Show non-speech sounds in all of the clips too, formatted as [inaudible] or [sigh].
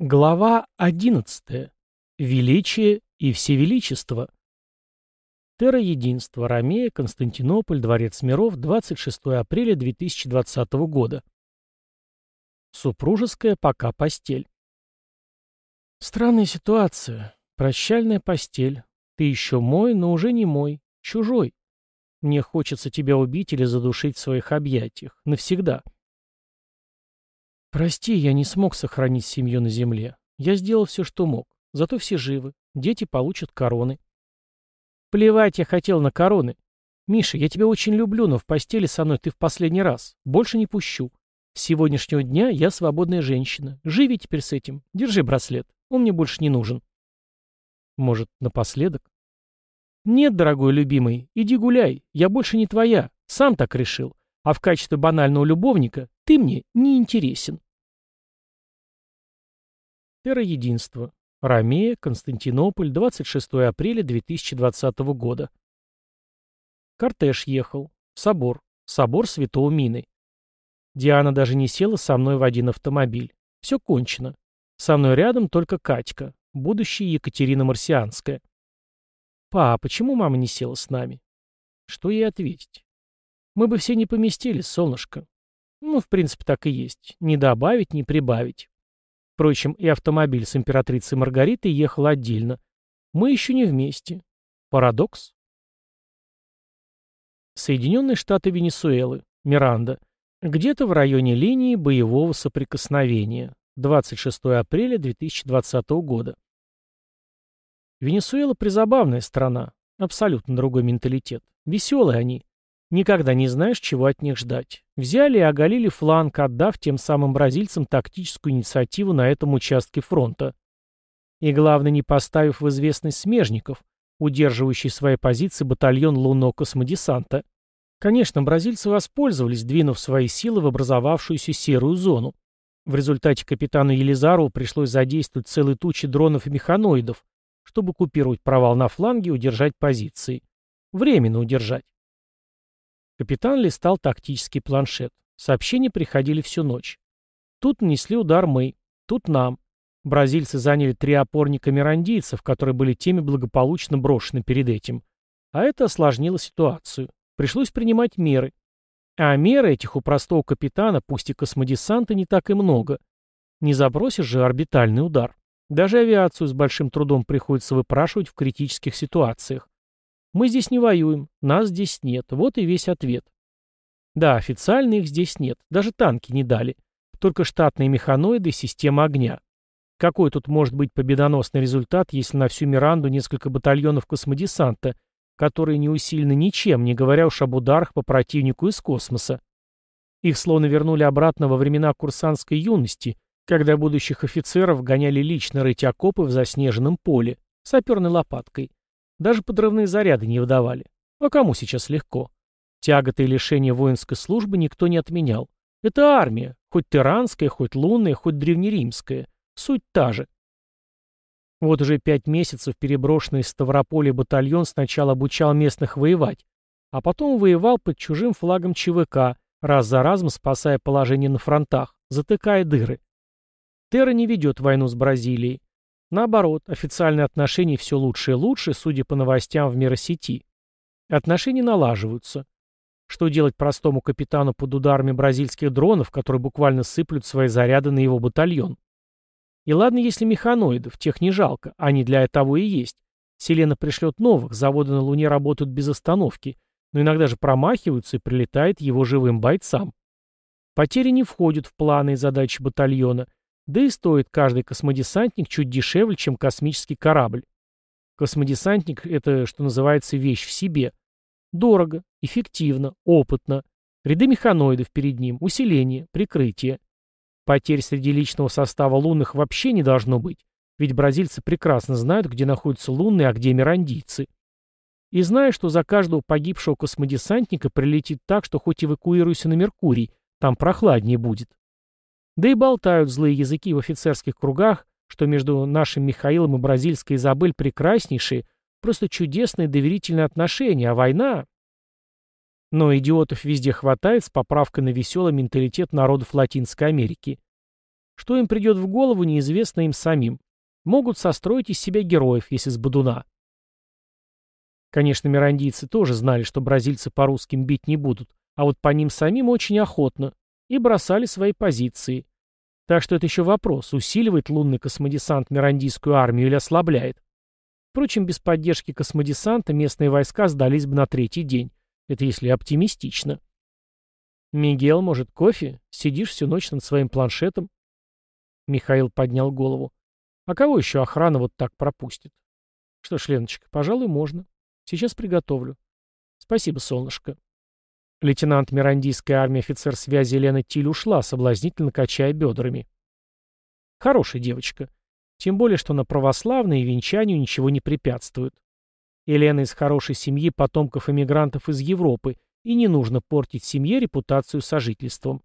Глава 11. Величие и всевеличество. Терра Единство, Ромея, Константинополь, Дворец миров, 26 апреля 2020 года. Супружеская пока постель. Странная ситуация. Прощальная постель. Ты еще мой, но уже не мой. Чужой. Мне хочется тебя убить или задушить в своих объятиях. Навсегда. Прости, я не смог сохранить семью на земле. Я сделал все, что мог. Зато все живы. Дети получат короны. Плевать я хотел на короны. Миша, я тебя очень люблю, но в постели со мной ты в последний раз. Больше не пущу. С сегодняшнего дня я свободная женщина. Живи теперь с этим. Держи браслет. Он мне больше не нужен. Может, напоследок? Нет, дорогой любимый, иди гуляй. Я больше не твоя. Сам так решил а в качестве банального любовника ты мне не интересен. Терра-единство. Ромея, Константинополь, 26 апреля 2020 года. Кортеж ехал. Собор. Собор Святого Мины. Диана даже не села со мной в один автомобиль. Все кончено. Со мной рядом только Катька, будущая Екатерина Марсианская. «Па, почему мама не села с нами?» Что ей ответить? Мы бы все не поместились, солнышко. Ну, в принципе, так и есть. Не добавить, не прибавить. Впрочем, и автомобиль с императрицей Маргаритой ехал отдельно. Мы еще не вместе. Парадокс? Соединенные Штаты Венесуэлы. Миранда. Где-то в районе линии боевого соприкосновения. 26 апреля 2020 года. Венесуэла призабавная страна. Абсолютно другой менталитет. Веселые они. Никогда не знаешь, чего от них ждать. Взяли и оголили фланг, отдав тем самым бразильцам тактическую инициативу на этом участке фронта. И главное, не поставив в известность смежников, удерживающий свои позиции батальон лунного космодесанта. Конечно, бразильцы воспользовались, двинув свои силы в образовавшуюся серую зону. В результате капитану Елизарову пришлось задействовать целые тучи дронов и механоидов, чтобы купировать провал на фланге и удержать позиции. Временно удержать. Капитан листал тактический планшет. Сообщения приходили всю ночь. Тут нанесли удар мы, тут нам. Бразильцы заняли три опорника мирандийцев, которые были теми благополучно брошены перед этим. А это осложнило ситуацию. Пришлось принимать меры. А меры этих у простого капитана, пусть и космодесанта, не так и много. Не забросишь же орбитальный удар. Даже авиацию с большим трудом приходится выпрашивать в критических ситуациях. Мы здесь не воюем, нас здесь нет. Вот и весь ответ. Да, официально их здесь нет. Даже танки не дали. Только штатные механоиды и система огня. Какой тут может быть победоносный результат, если на всю Миранду несколько батальонов космодесанта, которые не усилены ничем, не говоря уж об ударах по противнику из космоса? Их словно вернули обратно во времена курсантской юности, когда будущих офицеров гоняли лично рыть окопы в заснеженном поле, саперной лопаткой. Даже подрывные заряды не выдавали. А кому сейчас легко? Тяготы и лишения воинской службы никто не отменял. Это армия, хоть тиранская, хоть лунная, хоть древнеримская. Суть та же. Вот уже пять месяцев переброшенный из Ставрополя батальон сначала обучал местных воевать, а потом воевал под чужим флагом ЧВК, раз за разом спасая положение на фронтах, затыкая дыры. Терра не ведет войну с Бразилией. Наоборот, официальные отношения все лучше и лучше, судя по новостям в миросети. Отношения налаживаются. Что делать простому капитану под ударами бразильских дронов, которые буквально сыплют свои заряды на его батальон? И ладно, если механоидов, тех не жалко, они для того и есть. Селена пришлет новых, заводы на Луне работают без остановки, но иногда же промахиваются и прилетает его живым бойцам. Потери не входят в планы и задачи батальона, да и стоит каждый космодесантник чуть дешевле, чем космический корабль. Космодесантник — это, что называется, вещь в себе. Дорого, эффективно, опытно. Ряды механоидов перед ним, усиление, прикрытие. Потерь среди личного состава лунных вообще не должно быть, ведь бразильцы прекрасно знают, где находятся лунные, а где мирандийцы. И зная, что за каждого погибшего космодесантника прилетит так, что хоть эвакуируйся на Меркурий, там прохладнее будет. Да и болтают злые языки в офицерских кругах, что между нашим Михаилом и бразильской Изабель прекраснейшие, просто чудесные доверительные отношения, а война... Но идиотов везде хватает с поправкой на веселый менталитет народов Латинской Америки. Что им придет в голову, неизвестно им самим. Могут состроить из себя героев, если с бодуна. Конечно, мирандийцы тоже знали, что бразильцы по русским бить не будут, а вот по ним самим очень охотно, и бросали свои позиции. Так что это еще вопрос, усиливает лунный космодесант мирандийскую армию или ослабляет. Впрочем, без поддержки космодесанта местные войска сдались бы на третий день. Это если оптимистично. «Мигел, может, кофе? Сидишь всю ночь над своим планшетом?» Михаил поднял голову. «А кого еще охрана вот так пропустит?» «Что ж, Леночка, пожалуй, можно. Сейчас приготовлю». «Спасибо, солнышко». Лейтенант Мирандийской армии офицер связи Елена Тиль ушла, соблазнительно качая бедрами. Хорошая девочка. Тем более, что на православной и венчанию ничего не препятствует. Елена из хорошей семьи потомков эмигрантов из Европы, и не нужно портить семье репутацию сожительством.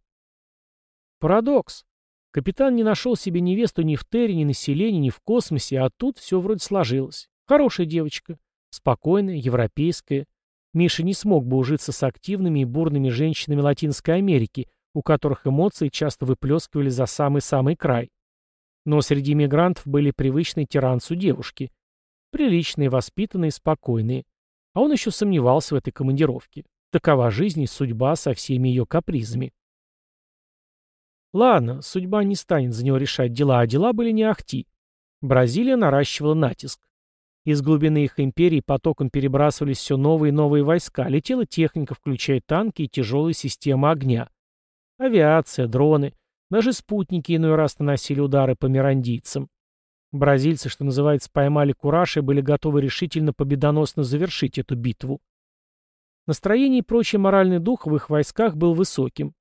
Парадокс. Капитан не нашел себе невесту ни в Терре, ни на селении, ни в космосе, а тут все вроде сложилось. Хорошая девочка. Спокойная, европейская. Миша не смог бы ужиться с активными и бурными женщинами Латинской Америки, у которых эмоции часто выплескивали за самый-самый край. Но среди мигрантов были привычные тиранцу девушки. Приличные, воспитанные, спокойные. А он еще сомневался в этой командировке. Такова жизнь и судьба со всеми ее капризами. Ладно, судьба не станет за него решать дела, а дела были не ахти. Бразилия наращивала натиск. Из глубины их империи потоком перебрасывались все новые и новые войска, летела техника, включая танки и тяжелые системы огня. Авиация, дроны, даже спутники иной раз наносили удары по мирандийцам. Бразильцы, что называется, поймали кураж и были готовы решительно победоносно завершить эту битву. Настроение и прочий моральный дух в их войсках был высоким.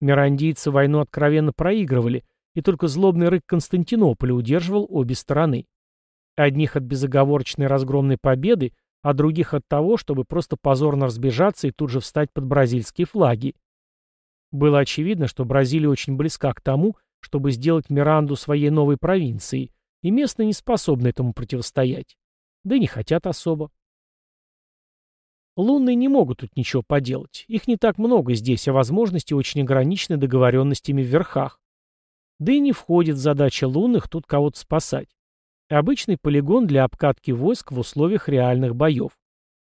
Мирандийцы войну откровенно проигрывали, и только злобный рык Константинополя удерживал обе стороны. Одних от безоговорочной разгромной победы, а других от того, чтобы просто позорно разбежаться и тут же встать под бразильские флаги. Было очевидно, что Бразилия очень близка к тому, чтобы сделать Миранду своей новой провинцией, и местные не способны этому противостоять. Да и не хотят особо. Лунные не могут тут ничего поделать. Их не так много здесь, а возможности очень ограничены договоренностями в верхах. Да и не входит задача лунных тут кого-то спасать. Обычный полигон для обкатки войск в условиях реальных боев.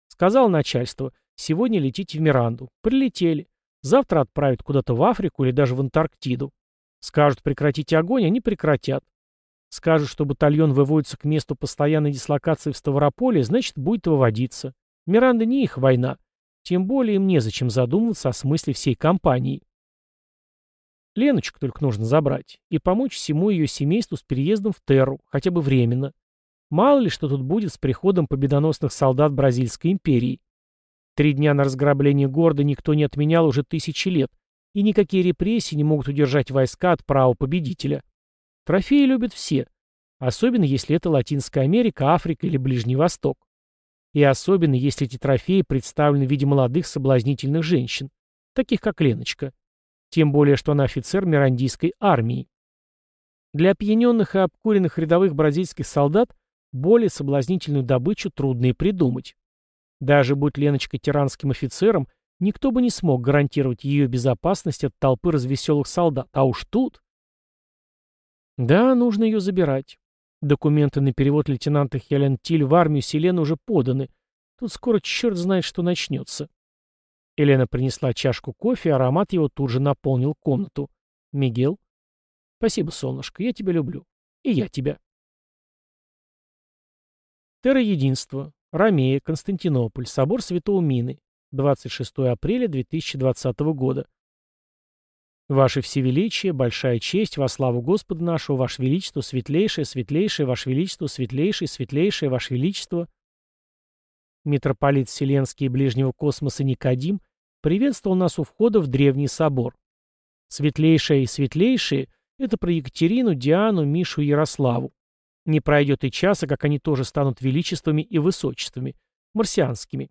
Сказал начальство, сегодня летите в Миранду. Прилетели. Завтра отправят куда-то в Африку или даже в Антарктиду. Скажут прекратить огонь, они прекратят. Скажут, что батальон выводится к месту постоянной дислокации в Ставрополе, значит, будет выводиться. Миранда не их война. Тем более им незачем задумываться о смысле всей кампании. Леночку только нужно забрать и помочь всему ее семейству с переездом в Терру, хотя бы временно. Мало ли, что тут будет с приходом победоносных солдат Бразильской империи. Три дня на разграбление города никто не отменял уже тысячи лет, и никакие репрессии не могут удержать войска от права победителя. Трофеи любят все, особенно если это Латинская Америка, Африка или Ближний Восток. И особенно если эти трофеи представлены в виде молодых соблазнительных женщин, таких как Леночка. Тем более, что она офицер Мирандийской армии. Для опьяненных и обкуренных рядовых бразильских солдат более соблазнительную добычу трудно и придумать. Даже будь Леночка тиранским офицером, никто бы не смог гарантировать ее безопасность от толпы развеселых солдат. А уж тут... Да, нужно ее забирать. Документы на перевод лейтенанта Хелен Тиль в армию Селены уже поданы. Тут скоро черт знает, что начнется. Елена принесла чашку кофе, аромат его тут же наполнил комнату. «Мигел?» «Спасибо, солнышко, я тебя люблю. И я тебя». Терра-единство. Ромея, Константинополь. Собор Святого Мины. 26 апреля 2020 года. Ваше Всевеличие, большая честь, во славу Господа нашего, Ваше Величество, светлейшее, светлейшее, Ваше Величество, светлейшее, светлейшее, Ваше Величество. Митрополит Вселенский и Ближнего Космоса Никодим приветствовал нас у входа в Древний собор. Светлейшие и светлейшие — это про Екатерину, Диану, Мишу и Ярославу. Не пройдет и часа, как они тоже станут величествами и высочествами, марсианскими.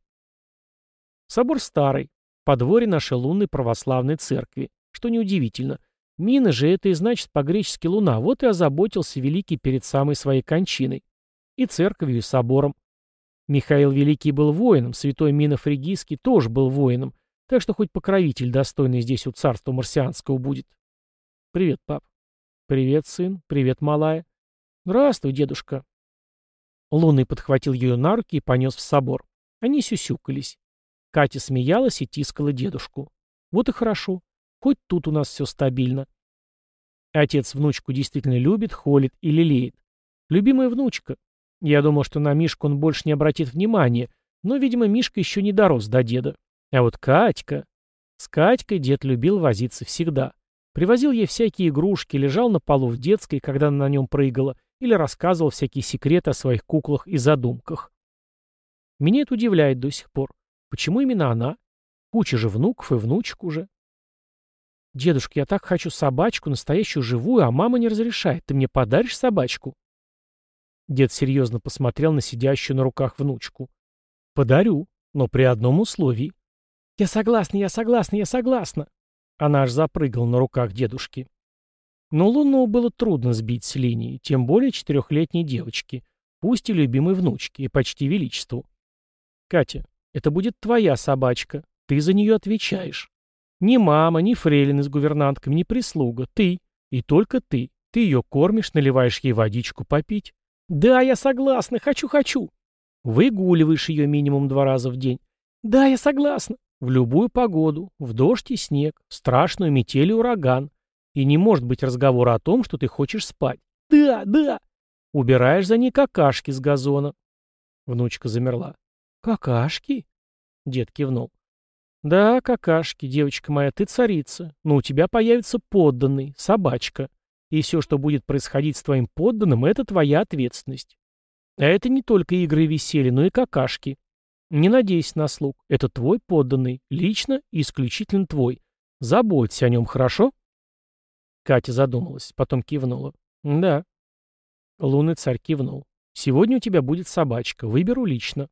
Собор старый, подворье нашей лунной православной церкви, что неудивительно. Мина же это и значит по-гречески луна, вот и озаботился Великий перед самой своей кончиной. И церковью, и собором. Михаил Великий был воином, святой Мина Фригийский тоже был воином, так что хоть покровитель достойный здесь у царства марсианского будет. Привет, пап. «Привет, сын. Привет, малая». «Здравствуй, дедушка». Лунный подхватил ее на руки и понес в собор. Они сюсюкались. Катя смеялась и тискала дедушку. Вот и хорошо. Хоть тут у нас все стабильно. Отец внучку действительно любит, холит и лелеет. Любимая внучка. Я думал, что на Мишку он больше не обратит внимания, но, видимо, Мишка еще не дорос до деда. А вот Катька... С Катькой дед любил возиться всегда. Привозил ей всякие игрушки, лежал на полу в детской, когда она на нем прыгала, или рассказывал всякие секреты о своих куклах и задумках. Меня это удивляет до сих пор. Почему именно она? Куча же внуков и внучек уже. «Дедушка, я так хочу собачку, настоящую живую, а мама не разрешает. Ты мне подаришь собачку?» Дед серьезно посмотрел на сидящую на руках внучку. «Подарю, но при одном условии». «Я согласна, я согласна, я согласна!» Она аж запрыгала на руках дедушки. Но Лунному было трудно сбить с линии, тем более четырехлетней девочки, пусть и любимой внучки, и почти величеству. «Катя, это будет твоя собачка, ты за нее отвечаешь. Ни мама, ни фрейлины с гувернантками, ни прислуга. Ты. И только ты. Ты ее кормишь, наливаешь ей водичку попить. Да, я согласна. Хочу-хочу. Выгуливаешь ее минимум два раза в день. Да, я согласна. В любую погоду. В дождь и снег. В страшную метель и ураган. И не может быть разговора о том, что ты хочешь спать. Да, да. Убираешь за ней какашки с газона. Внучка замерла. Какашки? Дед кивнул. «Да, какашки, девочка моя, ты царица, но у тебя появится подданный, собачка. И все, что будет происходить с твоим подданным, это твоя ответственность. А это не только игры и веселье, но и какашки. Не надейся на слуг, это твой подданный, лично и исключительно твой. Заботься о нем, хорошо?» Катя задумалась, потом кивнула. «Да». Лунный царь кивнул. «Сегодня у тебя будет собачка, выберу лично».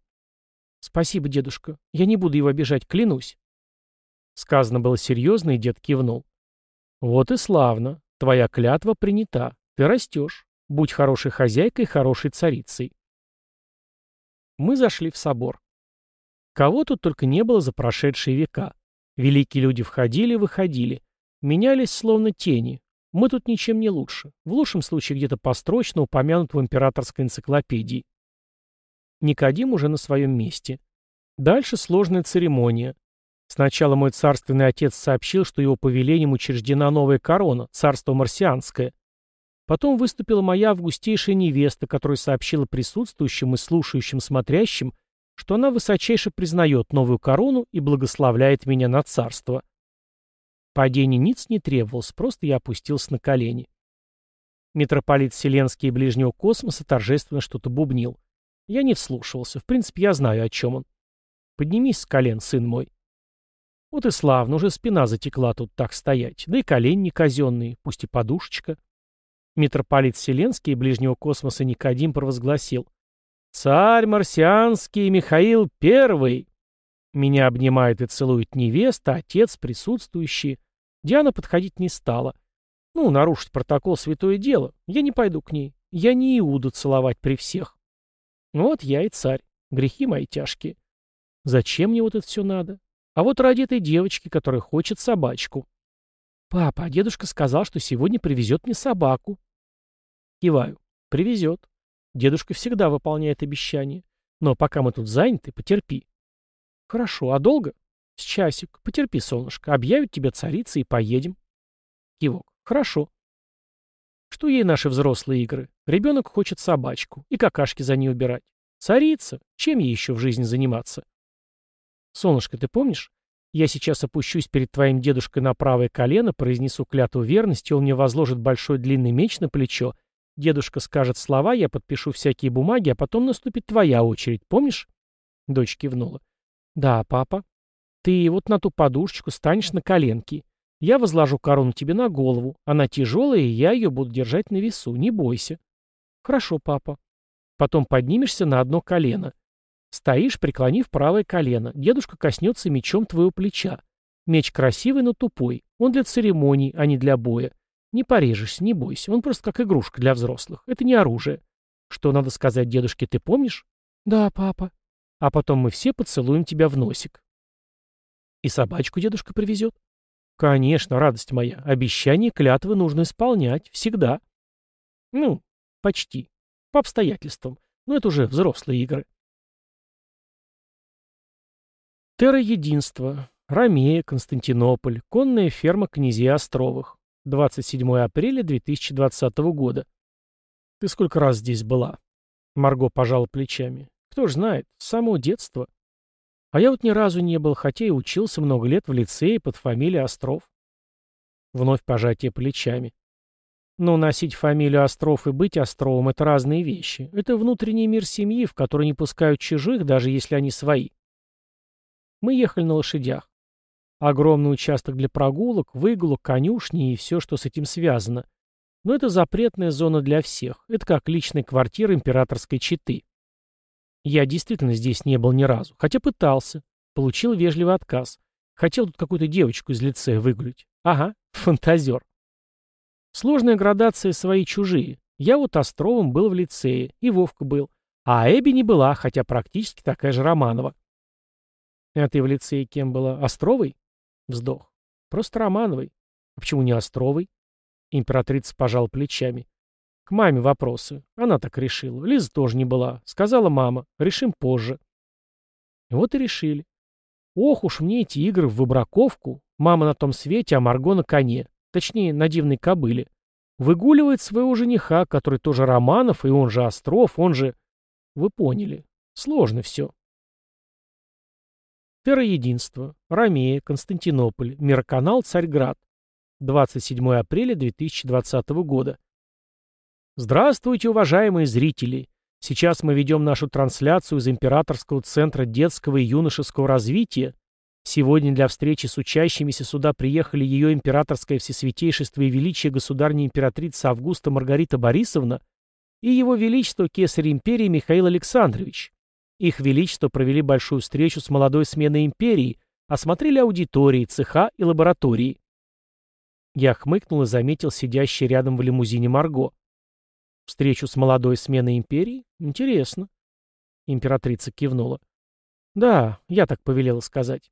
«Спасибо, дедушка. Я не буду его обижать, клянусь». Сказано было серьезно, и дед кивнул. «Вот и славно. Твоя клятва принята. Ты растешь. Будь хорошей хозяйкой, хорошей царицей». Мы зашли в собор. Кого тут только не было за прошедшие века. Великие люди входили и выходили. Менялись словно тени. Мы тут ничем не лучше. В лучшем случае где-то построчно упомянут в императорской энциклопедии. Никодим уже на своем месте. Дальше сложная церемония. Сначала мой царственный отец сообщил, что его повелением учреждена новая корона, царство марсианское. Потом выступила моя августейшая невеста, которая сообщила присутствующим и слушающим смотрящим, что она высочайше признает новую корону и благословляет меня на царство. Падение ниц не требовалось, просто я опустился на колени. Митрополит Вселенский и Ближнего космоса торжественно что-то бубнил. Я не вслушивался, в принципе, я знаю, о чем он. Поднимись с колен, сын мой. Вот и славно, уже спина затекла тут так стоять, да и колени не казенные, пусть и подушечка. Митрополит Вселенский и Ближнего космоса Никодим провозгласил «Царь марсианский Михаил Первый!» Меня обнимает и целует невеста, отец, присутствующие. Диана подходить не стала. Ну, нарушить протокол святое дело. Я не пойду к ней. Я не Иуду целовать при всех. Вот я и царь. Грехи мои тяжкие. Зачем мне вот это все надо? А вот ради этой девочки, которая хочет собачку. Папа, а дедушка сказал, что сегодня привезет мне собаку. Киваю. Привезет. Дедушка всегда выполняет обещания. Но пока мы тут заняты, потерпи. Хорошо, а долго? С часик. Потерпи, солнышко. Объявят тебя царицей и поедем. Кивок. Хорошо. Что ей наши взрослые игры? Ребенок хочет собачку. И какашки за ней убирать. Царица. Чем ей еще в жизни заниматься? «Солнышко, ты помнишь? Я сейчас опущусь перед твоим дедушкой на правое колено, произнесу клятву верности, он мне возложит большой длинный меч на плечо, дедушка скажет слова, я подпишу всякие бумаги, а потом наступит твоя очередь, помнишь?» Дочь кивнула. «Да, папа. Ты вот на ту подушечку станешь на коленки. Я возложу корону тебе на голову. Она тяжелая, и я ее буду держать на весу. Не бойся». «Хорошо, папа. Потом поднимешься на одно колено. Стоишь, преклонив правое колено. Дедушка коснется мечом твоего плеча. Меч красивый, но тупой. Он для церемоний, а не для боя. Не порежешься, не бойся. Он просто как игрушка для взрослых. Это не оружие. Что надо сказать дедушке, ты помнишь? Да, папа. А потом мы все поцелуем тебя в носик. И собачку дедушка привезет? Конечно, радость моя. Обещания клятвы нужно исполнять. Всегда. Ну, почти. По обстоятельствам. Но это уже взрослые игры. Терра-единство. Ромея, Константинополь. Конная ферма князей Островых. 27 апреля 2020 года. Ты сколько раз здесь была? Марго пожала плечами. Кто ж знает, с самого детства. А я вот ни разу не был, хотя и учился много лет в лицее под фамилией Остров. Вновь пожатие плечами. Но носить фамилию Остров и быть Островом — это разные вещи. Это внутренний мир семьи, в который не пускают чужих, даже если они свои. Мы ехали на лошадях. Огромный участок для прогулок, выгулок, конюшни и все, что с этим связано. Но это запретная зона для всех. Это как личная квартира императорской четы. Я действительно здесь не был ни разу, хотя пытался. Получил вежливый отказ. Хотел тут какую-то девочку из лицея выгулить. Ага, [laughs] фантазер. Сложная градация свои-чужие. Я вот Островым был в лицее, и Вовка был. А Эбби не была, хотя практически такая же Романова. А ты в лицее кем была? Островой? Вздох. Просто Романовой. А почему не Островой? Императрица пожала плечами. К маме вопросы. Она так решила. Лиза тоже не была. Сказала мама. Решим позже. Вот и решили. Ох уж мне эти игры в выбраковку. Мама на том свете, а Марго на коне. Точнее, на дивной кобыле. Выгуливает своего жениха, который тоже Романов, и он же Остров, он же... Вы поняли. Сложно все. Терроединство. Ромея, Константинополь. Мироканал, Царьград. 27 апреля 2020 года. Здравствуйте, уважаемые зрители! Сейчас мы ведем нашу трансляцию из Императорского центра детского и юношеского развития. Сегодня для встречи с учащимися сюда приехали ее императорское всесвятейшество и величие государня императрица Августа Маргарита Борисовна и его величество кесарь империи Михаил Александрович. Их величество провели большую встречу с молодой сменой империи, осмотрели аудитории, цеха и лаборатории. Я хмыкнул и заметил сидящий рядом в лимузине Марго. Встречу с молодой сменой империи? Интересно. Императрица кивнула. Да, я так повелела сказать.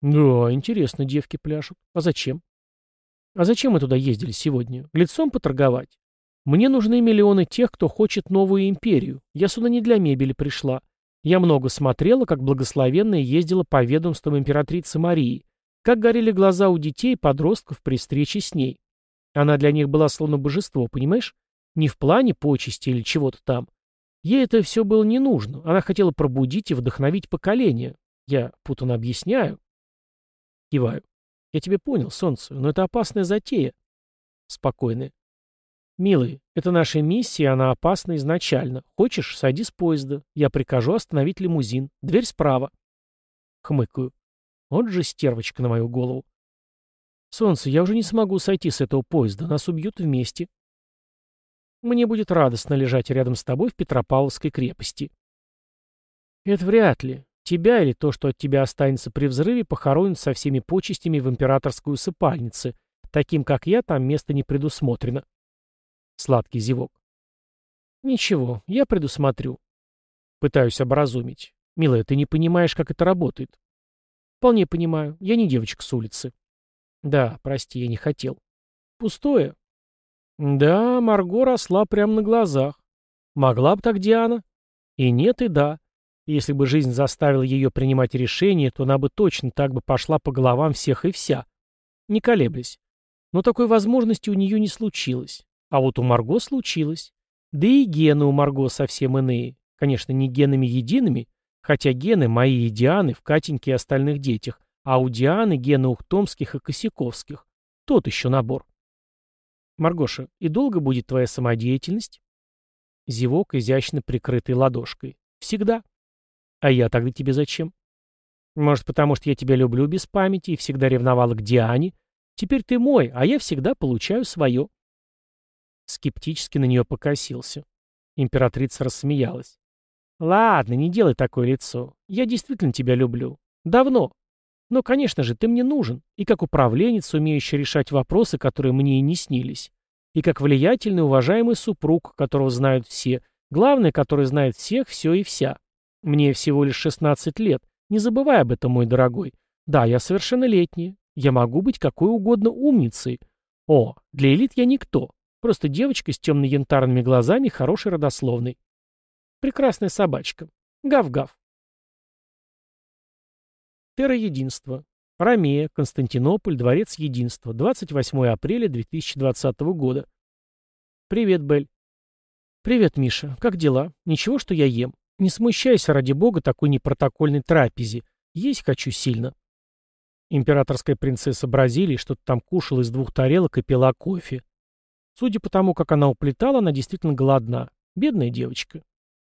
Да, интересно, девки пляшут. А зачем? А зачем мы туда ездили сегодня? Лицом поторговать? Мне нужны миллионы тех, кто хочет новую империю. Я сюда не для мебели пришла. Я много смотрела, как благословенная ездила по ведомствам императрицы Марии, как горели глаза у детей и подростков при встрече с ней. Она для них была словно божество, понимаешь? Не в плане почести или чего-то там. Ей это все было не нужно. Она хотела пробудить и вдохновить поколение. Я путано объясняю. Киваю. Я тебе понял, солнце, но это опасная затея. Спокойная. Милый, это наша миссия, она опасна изначально. Хочешь, сойди с поезда. Я прикажу остановить лимузин. Дверь справа. Хмыкаю. Вот же стервочка на мою голову. Солнце, я уже не смогу сойти с этого поезда. Нас убьют вместе. Мне будет радостно лежать рядом с тобой в Петропавловской крепости. Это вряд ли. Тебя или то, что от тебя останется при взрыве, похоронят со всеми почестями в императорской усыпальнице. Таким, как я, там место не предусмотрено. Сладкий зевок. Ничего, я предусмотрю. Пытаюсь образумить. Милая, ты не понимаешь, как это работает. Вполне понимаю. Я не девочка с улицы. Да, прости, я не хотел. Пустое. Да, Марго росла прямо на глазах. Могла бы так Диана? И нет, и да. Если бы жизнь заставила ее принимать решение, то она бы точно так бы пошла по головам всех и вся. Не колеблясь. Но такой возможности у нее не случилось. А вот у Марго случилось. Да и гены у Марго совсем иные. Конечно, не генами едиными, хотя гены мои и Дианы в Катеньке и остальных детях, а у Дианы гены Ухтомских и Косяковских. Тот еще набор. Маргоша, и долго будет твоя самодеятельность? Зевок, изящно прикрытый ладошкой. Всегда. А я тогда тебе зачем? Может, потому что я тебя люблю без памяти и всегда ревновала к Диане? Теперь ты мой, а я всегда получаю свое. Скептически на нее покосился. Императрица рассмеялась. «Ладно, не делай такое лицо. Я действительно тебя люблю. Давно. Но, конечно же, ты мне нужен, и как управленец, умеющий решать вопросы, которые мне и не снились, и как влиятельный, уважаемый супруг, которого знают все, главное, который знает всех, все и вся. Мне всего лишь 16 лет, не забывай об этом, мой дорогой. Да, я совершеннолетняя, Я могу быть какой угодно умницей. О, для элит я никто. Просто девочка с темно-янтарными глазами, хорошей родословной. Прекрасная собачка. Гав-гав. Терра Единство. Ромея, Константинополь, Дворец Единства. 28 апреля 2020 года. Привет, Бель. Привет, Миша. Как дела? Ничего, что я ем? Не смущайся, ради бога, такой непротокольной трапезе. Есть хочу сильно. Императорская принцесса Бразилии что-то там кушала из двух тарелок и пила кофе. Судя по тому, как она уплетала, она действительно голодна. Бедная девочка.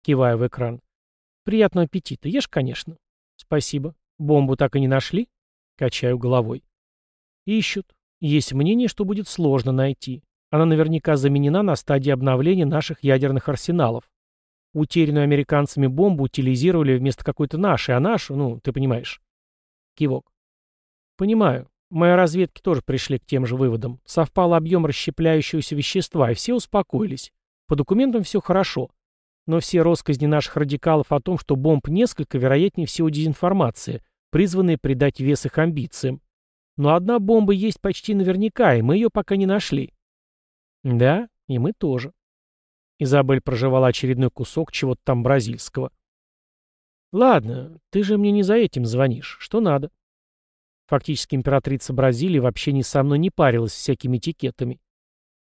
Кивая в экран. Приятного аппетита. Ешь, конечно. Спасибо. Бомбу так и не нашли? Качаю головой. Ищут. Есть мнение, что будет сложно найти. Она наверняка заменена на стадии обновления наших ядерных арсеналов. Утерянную американцами бомбу утилизировали вместо какой-то нашей, а нашу, ну, ты понимаешь. Кивок. Понимаю. Мои разведки тоже пришли к тем же выводам. Совпал объем расщепляющегося вещества, и все успокоились. По документам все хорошо. Но все россказни наших радикалов о том, что бомб несколько, вероятнее всего дезинформация, призванная придать вес их амбициям. Но одна бомба есть почти наверняка, и мы ее пока не нашли. Да, и мы тоже. Изабель прожевала очередной кусок чего-то там бразильского. Ладно, ты же мне не за этим звонишь. Что надо? Фактически императрица Бразилии вообще ни со мной не парилась всякими этикетами.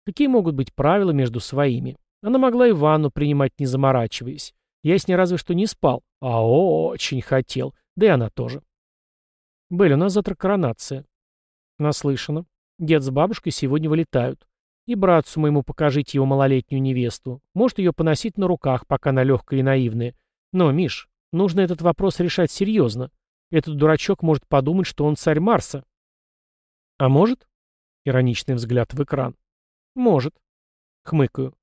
Какие могут быть правила между своими? Она могла и ванну принимать, не заморачиваясь. Я с ней разве что не спал, а очень хотел. Да и она тоже. Белль, у нас завтра коронация. Наслышано. Дед с бабушкой сегодня вылетают. И братцу моему покажите его малолетнюю невесту. Может ее поносить на руках, пока она легкая и наивная. Но, Миш, нужно этот вопрос решать серьезно. Этот дурачок может подумать, что он царь Марса. А может? Ироничный взгляд в экран. Может. Хмыкаю.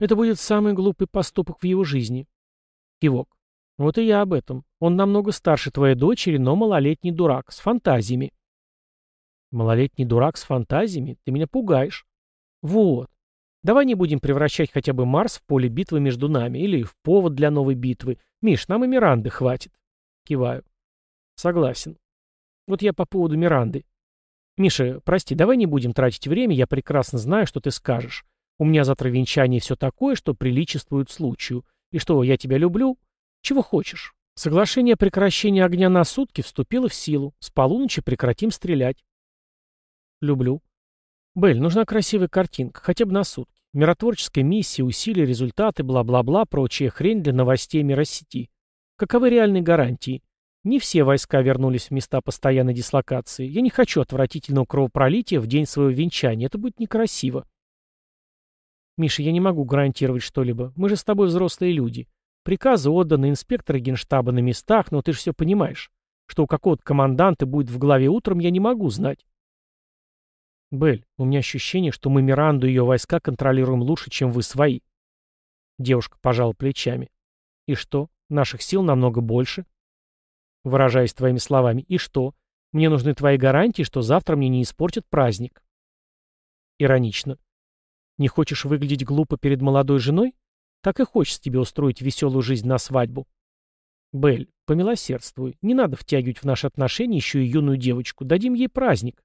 Это будет самый глупый поступок в его жизни. Кивок. Вот и я об этом. Он намного старше твоей дочери, но малолетний дурак, с фантазиями. Малолетний дурак с фантазиями? Ты меня пугаешь. Вот. Давай не будем превращать хотя бы Марс в поле битвы между нами или в повод для новой битвы. Миш, нам и Миранды хватит. Киваю. Согласен. Вот я по поводу Миранды. Миша, прости, давай не будем тратить время, я прекрасно знаю, что ты скажешь. У меня завтра венчание все такое, что приличествует случаю. И что, я тебя люблю? Чего хочешь? Соглашение о прекращении огня на сутки вступило в силу. С полуночи прекратим стрелять. Люблю. Белль, нужна красивая картинка, хотя бы на сутки. Миротворческая миссия, усилия, результаты, бла-бла-бла, прочая хрень для новостей миросети. Каковы реальные гарантии? Не все войска вернулись в места постоянной дислокации. Я не хочу отвратительного кровопролития в день своего венчания. Это будет некрасиво. Миша, я не могу гарантировать что-либо. Мы же с тобой взрослые люди. Приказы отданы, инспекторы генштаба на местах, но ты же все понимаешь. Что у какого-то команданта будет в главе утром, я не могу знать. Бель, у меня ощущение, что мы Миранду и ее войска контролируем лучше, чем вы свои. Девушка пожала плечами. И что? Наших сил намного больше? Выражаясь твоими словами. И что? Мне нужны твои гарантии, что завтра мне не испортят праздник. Иронично. Не хочешь выглядеть глупо перед молодой женой? Так и хочется тебе устроить веселую жизнь на свадьбу. Белль, помилосердствуй. Не надо втягивать в наши отношения еще и юную девочку. Дадим ей праздник.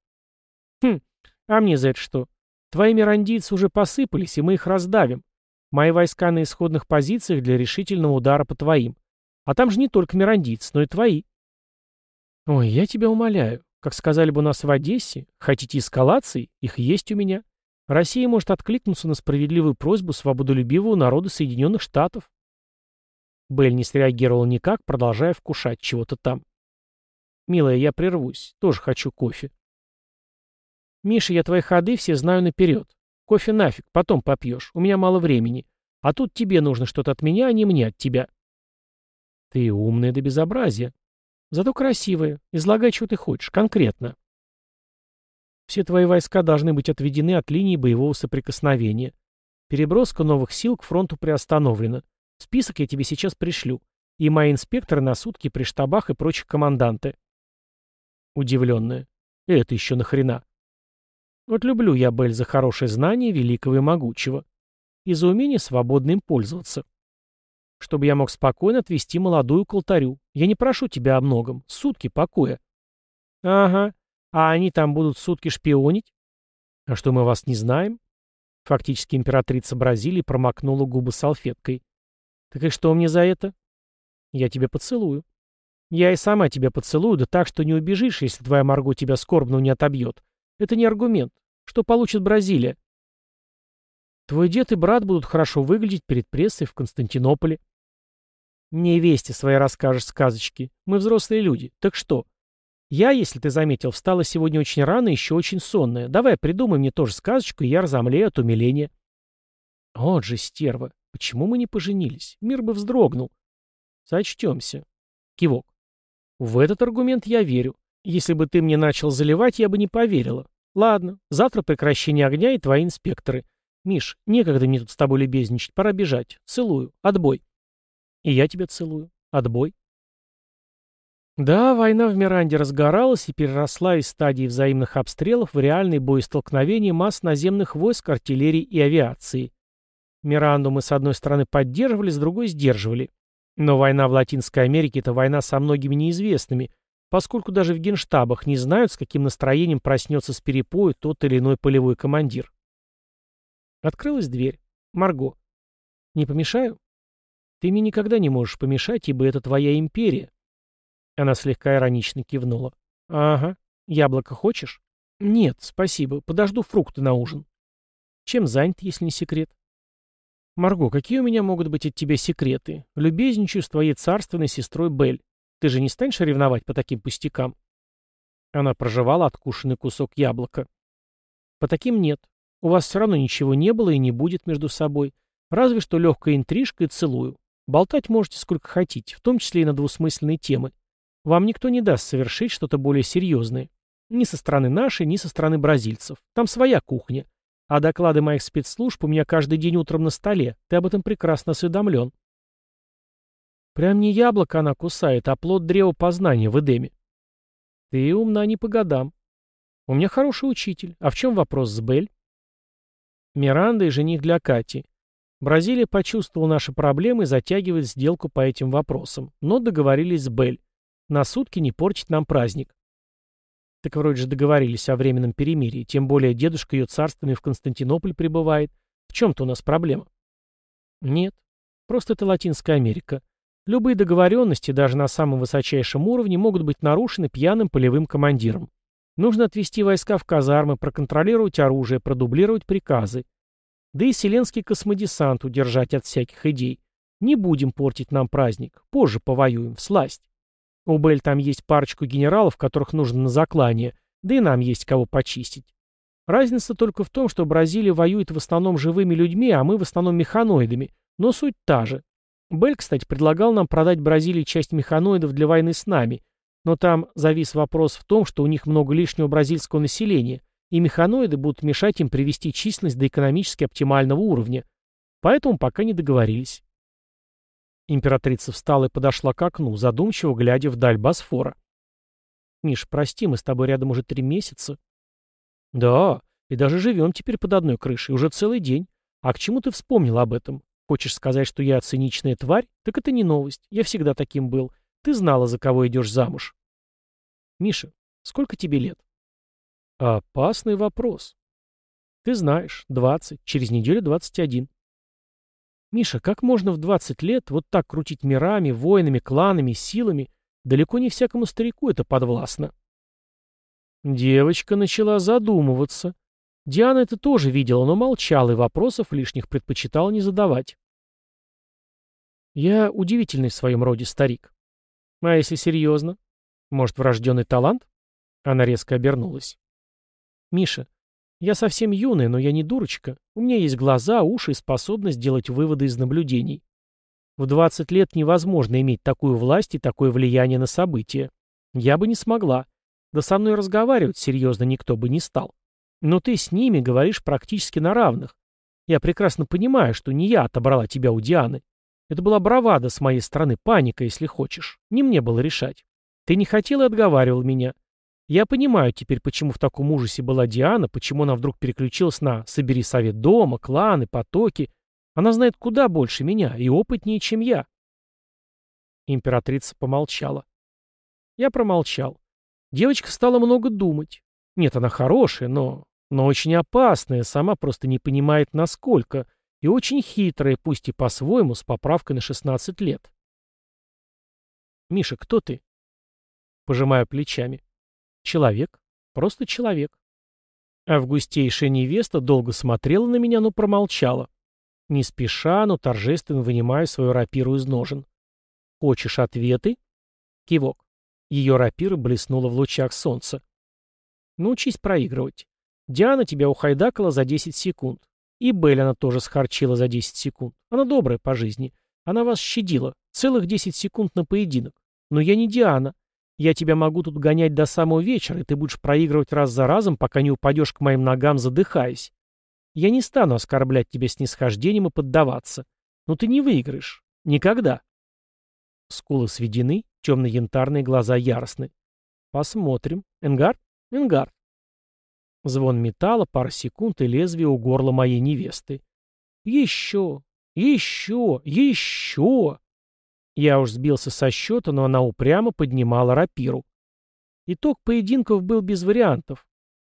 Хм, а мне за это что? Твои мирандийцы уже посыпались, и мы их раздавим. Мои войска на исходных позициях для решительного удара по твоим. А там же не только мирандийцы, но и твои. Ой, я тебя умоляю. Как сказали бы у нас в Одессе, хотите эскалации? Их есть у меня. Россия может откликнуться на справедливую просьбу свободолюбивого народа Соединенных Штатов. Белль не среагировал никак, продолжая вкушать чего-то там. «Милая, я прервусь. Тоже хочу кофе». «Миша, я твои ходы все знаю наперед. Кофе нафиг, потом попьешь. У меня мало времени. А тут тебе нужно что-то от меня, а не мне от тебя». «Ты умная до безобразия. Зато красивая. Излагай, что ты хочешь, конкретно». Все твои войска должны быть отведены от линии боевого соприкосновения. Переброска новых сил к фронту приостановлена. Список я тебе сейчас пришлю. И мои инспекторы на сутки при штабах и прочих команданты. Удивленная. Это еще нахрена? Вот люблю я, Бель, за хорошее знание великого и могучего. И за умение свободно им пользоваться. Чтобы я мог спокойно отвести молодую к алтарю. Я не прошу тебя о многом. Сутки покоя. Ага. А они там будут сутки шпионить? А что мы вас не знаем? Фактически императрица Бразилии промокнула губы салфеткой. Так и что мне за это? Я тебя поцелую. Я и сама тебя поцелую, да так, что не убежишь, если твоя Марго тебя скорбно не отобьет. Это не аргумент. Что получит Бразилия? Твой дед и брат будут хорошо выглядеть перед прессой в Константинополе. Вести свои расскажешь сказочки. Мы взрослые люди. Так что? Я, если ты заметил, встала сегодня очень рано и еще очень сонная. Давай придумай мне тоже сказочку, и я разомлею от умиления. Вот же стерва. Почему мы не поженились? Мир бы вздрогнул. Сочтемся. Кивок. В этот аргумент я верю. Если бы ты мне начал заливать, я бы не поверила. Ладно, завтра прекращение огня и твои инспекторы. Миш, некогда мне тут с тобой любезничать, пора бежать. Целую. Отбой. И я тебя целую. Отбой. Да, война в Миранде разгоралась и переросла из стадии взаимных обстрелов в реальный боестолкновение масс наземных войск, артиллерии и авиации. Миранду мы с одной стороны поддерживали, с другой сдерживали. Но война в Латинской Америке – это война со многими неизвестными, поскольку даже в генштабах не знают, с каким настроением проснется с перепою тот или иной полевой командир. Открылась дверь. Марго. «Не помешаю?» «Ты мне никогда не можешь помешать, ибо это твоя империя». Она слегка иронично кивнула. «Ага. Яблоко хочешь?» «Нет, спасибо. Подожду фрукты на ужин». «Чем занят, если не секрет?» «Марго, какие у меня могут быть от тебя секреты? Любезничаю с твоей царственной сестрой Бель. Ты же не станешь ревновать по таким пустякам?» Она прожевала откушенный кусок яблока. «По таким нет. У вас все равно ничего не было и не будет между собой. Разве что легкая интрижка и целую. Болтать можете сколько хотите, в том числе и на двусмысленные темы. Вам никто не даст совершить что-то более серьезное. Ни со стороны нашей, ни со стороны бразильцев. Там своя кухня. А доклады моих спецслужб у меня каждый день утром на столе. Ты об этом прекрасно осведомлен. Прям не яблоко она кусает, а плод древа познания в Эдеме. Ты умна не по годам. У меня хороший учитель. А в чем вопрос с Бель? Миранда и жених для Кати. Бразилия почувствовала наши проблемы и затягивает сделку по этим вопросам, но договорились с Бель. На сутки не портить нам праздник. Так вроде же договорились о временном перемирии, тем более дедушка ее царственный в Константинополь прибывает. В чем-то у нас проблема. Нет, просто это Латинская Америка. Любые договоренности, даже на самом высочайшем уровне, могут быть нарушены пьяным полевым командиром. Нужно отвести войска в казармы, проконтролировать оружие, продублировать приказы. Да и селенский космодесант удержать от всяких идей. Не будем портить нам праздник. Позже повоюем, всласть. У Бель там есть парочку генералов, которых нужно на заклание, да и нам есть кого почистить. Разница только в том, что Бразилия воюет в основном живыми людьми, а мы в основном механоидами, но суть та же. Бель, кстати, предлагал нам продать Бразилии часть механоидов для войны с нами, но там завис вопрос в том, что у них много лишнего бразильского населения, и механоиды будут мешать им привести численность до экономически оптимального уровня. Поэтому пока не договорились. Императрица встала и подошла к окну, задумчиво глядя вдаль Босфора. «Миш, прости, мы с тобой рядом уже три месяца». «Да, и даже живем теперь под одной крышей, уже целый день. А к чему ты вспомнил об этом? Хочешь сказать, что я циничная тварь? Так это не новость. Я всегда таким был. Ты знала, за кого идешь замуж. Миша, сколько тебе лет? Опасный вопрос. Ты знаешь, 20, через неделю 21. Миша, как можно в 20 лет вот так крутить мирами, воинами, кланами, силами? Далеко не всякому старику это подвластно. Девочка начала задумываться. Диана это тоже видела, но молчала и вопросов лишних предпочитала не задавать. Я удивительный в своем роде старик. А если серьезно? Может, врожденный талант? Она резко обернулась. Миша, я совсем юная, но я не дурочка. У меня есть глаза, уши и способность делать выводы из наблюдений. В 20 лет невозможно иметь такую власть и такое влияние на события. Я бы не смогла. Да со мной разговаривать серьезно никто бы не стал. Но ты с ними говоришь практически на равных. Я прекрасно понимаю, что не я отобрала тебя у Дианы. Это была бравада с моей стороны, паника, если хочешь. Не мне было решать. Ты не хотел и отговаривал меня. Я понимаю теперь, почему в таком ужасе была Диана, почему она вдруг переключилась на «собери совет дома», кланы, потоки. Она знает куда больше меня и опытнее, чем я. Императрица помолчала. Я промолчал. Девочка стала много думать. Нет, она хорошая, но... но очень опасная, сама просто не понимает, насколько. И очень хитрая, пусть и по-своему, с поправкой на 16 лет. «Миша, кто ты?» Пожимаю плечами. «Человек. Просто человек». Августейшая невеста долго смотрела на меня, но промолчала. Не спеша, но торжественно вынимаю свою рапиру из ножен. «Хочешь ответы?» Кивок. Ее рапира блеснула в лучах солнца. «Научись проигрывать. Диана тебя ухайдакала за 10 секунд. И Белль она тоже схарчила за 10 секунд. Она добрая по жизни. Она вас щадила. Целых 10 секунд на поединок. Но я не Диана. Я тебя могу тут гонять до самого вечера, и ты будешь проигрывать раз за разом, пока не упадешь к моим ногам, задыхаясь. Я не стану оскорблять тебя снисхождением и поддаваться. Но ты не выиграешь. Никогда. Скулы сведены, темно-янтарные глаза яростны. Посмотрим. Энгар? Энгар. Звон металла, пара секунд и лезвие у горла моей невесты. Еще, еще, еще. Я уж сбился со счета, но она упрямо поднимала рапиру. Итог поединков был без вариантов.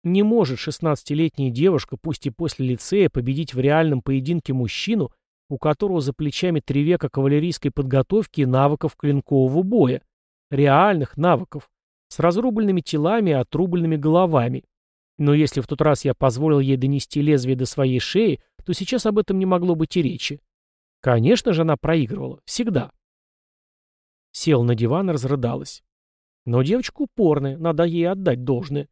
Не может шестнадцатилетняя девушка, пусть и после лицея, победить в реальном поединке мужчину, у которого за плечами три века кавалерийской подготовки и навыков клинкового боя. Реальных навыков. С разрубленными телами и отрубленными головами. Но если в тот раз я позволил ей донести лезвие до своей шеи, то сейчас об этом не могло быть и речи. Конечно же, она проигрывала. Всегда. Сел на диван и разрыдалась. Но девочка упорная, надо ей отдать должное.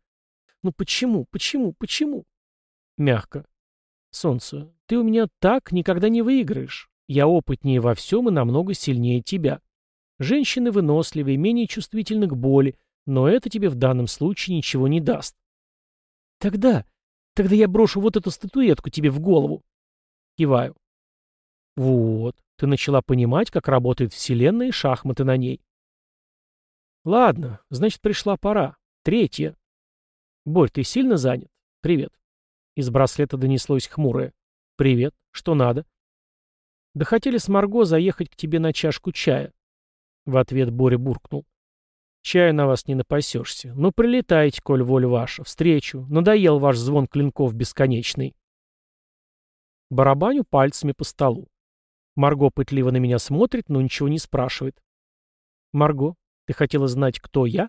Ну почему, почему, почему? Мягко. Солнце, ты у меня так никогда не выиграешь. Я опытнее во всем и намного сильнее тебя. Женщины выносливые, менее чувствительны к боли, но это тебе в данном случае ничего не даст. Тогда, тогда я брошу вот эту статуэтку тебе в голову. Киваю. Вот, ты начала понимать, как работает Вселенная и шахматы на ней. Ладно, значит, пришла пора. Третья. Борь, ты сильно занят? Привет. Из браслета донеслось хмурое. Привет. Что надо? Да хотели с Марго заехать к тебе на чашку чая. В ответ Боря буркнул. Чаю на вас не напасешься. Ну, прилетайте, коль воля ваша. Встречу. Надоел ваш звон клинков бесконечный. Барабаню пальцами по столу. Марго пытливо на меня смотрит, но ничего не спрашивает. «Марго, ты хотела знать, кто я?»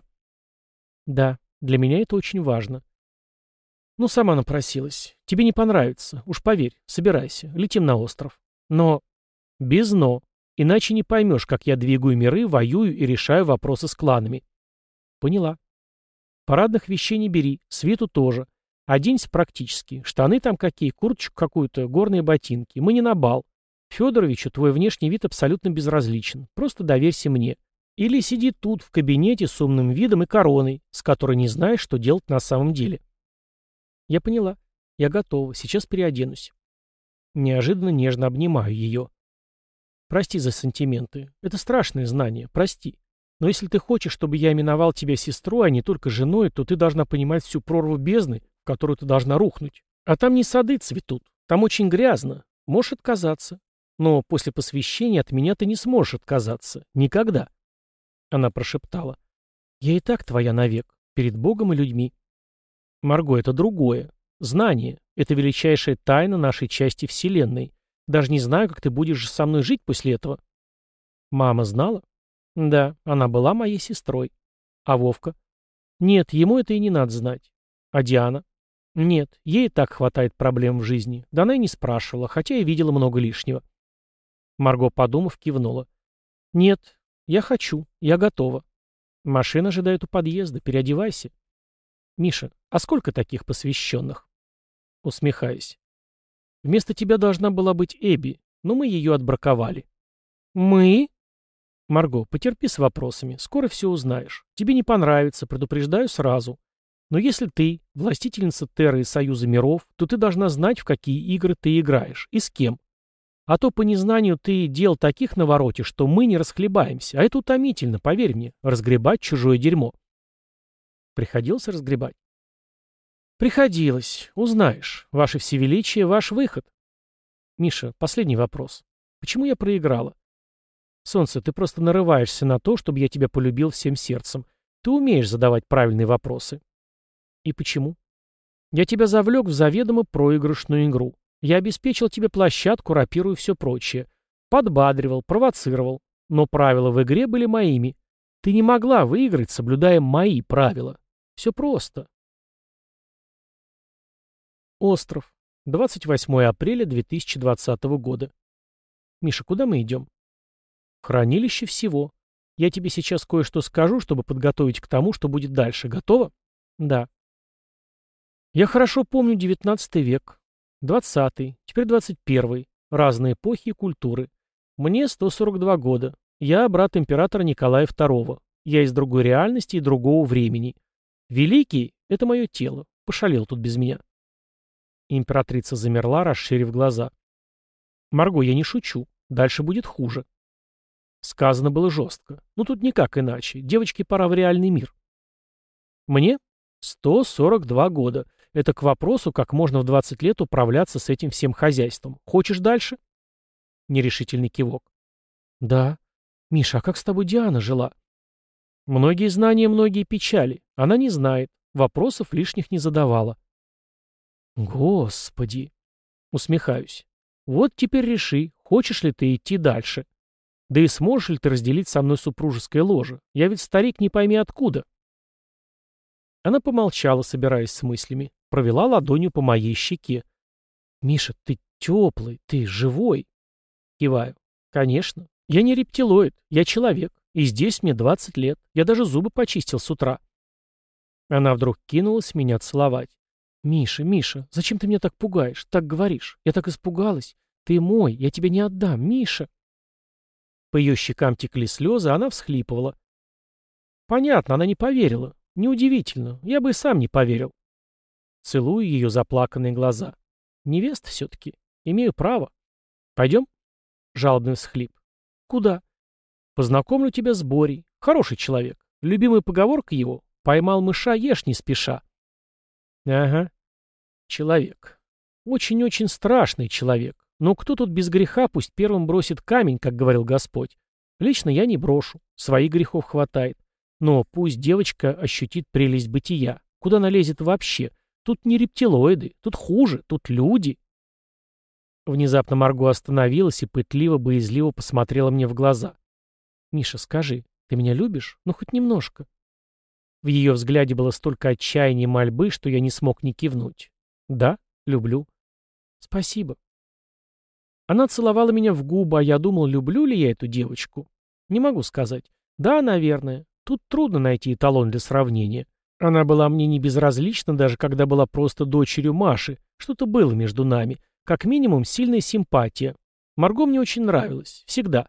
«Да, для меня это очень важно». «Ну, сама напросилась. Тебе не понравится. Уж поверь, собирайся. Летим на остров. Но...» «Без «но». Иначе не поймешь, как я двигаю миры, воюю и решаю вопросы с кланами. Поняла. Парадных вещей не бери, свету тоже. Оденься практически. Штаны там какие, курточку какую-то, горные ботинки. Мы не на бал. Федоровичу твой внешний вид абсолютно безразличен. Просто доверься мне. Или сиди тут, в кабинете, с умным видом и короной, с которой не знаешь, что делать на самом деле. Я поняла. Я готова. Сейчас переоденусь. Неожиданно нежно обнимаю ее. Прости за сантименты. Это страшное знание. Прости. Но если ты хочешь, чтобы я именовал тебя сестрой, а не только женой, то ты должна понимать всю прорву бездны, в которую ты должна рухнуть. А там не сады цветут. Там очень грязно. Можешь отказаться. Но после посвящения от меня ты не сможешь отказаться. Никогда. Она прошептала. Я и так твоя навек. Перед Богом и людьми. Марго, это другое. Знание. Это величайшая тайна нашей части Вселенной. Даже не знаю, как ты будешь со мной жить после этого. Мама знала? Да, она была моей сестрой. А Вовка? Нет, ему это и не надо знать. А Диана? Нет, ей и так хватает проблем в жизни. Да она и не спрашивала, хотя и видела много лишнего. Марго, подумав, кивнула. Нет, я хочу, я готова. Машина ожидает у подъезда, переодевайся. Миша, а сколько таких посвященных? Усмехаясь. Вместо тебя должна была быть Эбби, но мы ее отбраковали. Мы? Марго, потерпи с вопросами, скоро все узнаешь. Тебе не понравится, предупреждаю сразу. Но если ты властительница Терры и Союза миров, то ты должна знать, в какие игры ты играешь и с кем. А то по незнанию ты дел таких наворотишь, что мы не расхлебаемся. А это утомительно, поверь мне, разгребать чужое дерьмо. Приходилось разгребать. Приходилось. Узнаешь. Ваше всевеличие, ваш выход. Миша, последний вопрос. Почему я проиграла? Солнце, ты просто нарываешься на то, чтобы я тебя полюбил всем сердцем. Ты умеешь задавать правильные вопросы. И почему? Я тебя завлек в заведомо проигрышную игру. Я обеспечил тебе площадку, рапиру и все прочее. Подбадривал, провоцировал. Но правила в игре были моими. Ты не могла выиграть, соблюдая мои правила. Все просто. Остров. 28 апреля 2020 года. Миша, куда мы идем? Хранилище всего. Я тебе сейчас кое-что скажу, чтобы подготовить к тому, что будет дальше. Готово? Да. Я хорошо помню 19 век, 20 теперь 21 разные эпохи и культуры. Мне 142 года. Я брат императора Николая II. Я из другой реальности и другого времени. Великий — это мое тело. Пошалел тут без меня. Императрица замерла, расширив глаза. «Марго, я не шучу. Дальше будет хуже». Сказано было жестко. Ну тут никак иначе. Девочке пора в реальный мир. Мне 142 года. Это к вопросу, как можно в 20 лет управляться с этим всем хозяйством. Хочешь дальше? Нерешительный кивок. Да. Миша, а как с тобой Диана жила? Многие знания, многие печали. Она не знает. Вопросов лишних не задавала. Господи. Усмехаюсь. Вот теперь реши, хочешь ли ты идти дальше. Да и сможешь ли ты разделить со мной супружеское ложе? Я ведь старик не пойми откуда. Она помолчала, собираясь с мыслями, провела ладонью по моей щеке. «Миша, ты теплый, ты живой!» Киваю. «Конечно. Я не рептилоид, я человек, и здесь мне 20 лет. Я даже зубы почистил с утра». Она вдруг кинулась меня целовать. «Миша, Миша, зачем ты меня так пугаешь, так говоришь? Я так испугалась. Ты мой, я тебя не отдам, Миша!» По ее щекам текли слезы, она всхлипывала. Понятно, она не поверила. Неудивительно, я бы и сам не поверил. Целую ее заплаканные глаза. Невест все-таки. Имею право. Пойдем? Жалобный всхлип. Куда? Познакомлю тебя с Борей. Хороший человек. Любимая поговорка его. Поймал мыша, ешь не спеша. Ага. Человек. Очень-очень страшный человек. Но кто тут без греха, пусть первым бросит камень, как говорил Господь. Лично я не брошу, своих грехов хватает. Но пусть девочка ощутит прелесть бытия. Куда она лезет вообще? Тут не рептилоиды, тут хуже, тут люди. Внезапно Марго остановилась и пытливо-боязливо посмотрела мне в глаза. «Миша, скажи, ты меня любишь? Ну, хоть немножко». В ее взгляде было столько отчаяния и мольбы, что я не смог не кивнуть. «Да, люблю». «Спасибо», она целовала меня в губы, а я думал, люблю ли я эту девочку. Не могу сказать. Да, наверное. Тут трудно найти эталон для сравнения. Она была мне не безразлична, даже когда была просто дочерью Маши. Что-то было между нами. Как минимум, сильная симпатия. Марго мне очень нравилась. Всегда.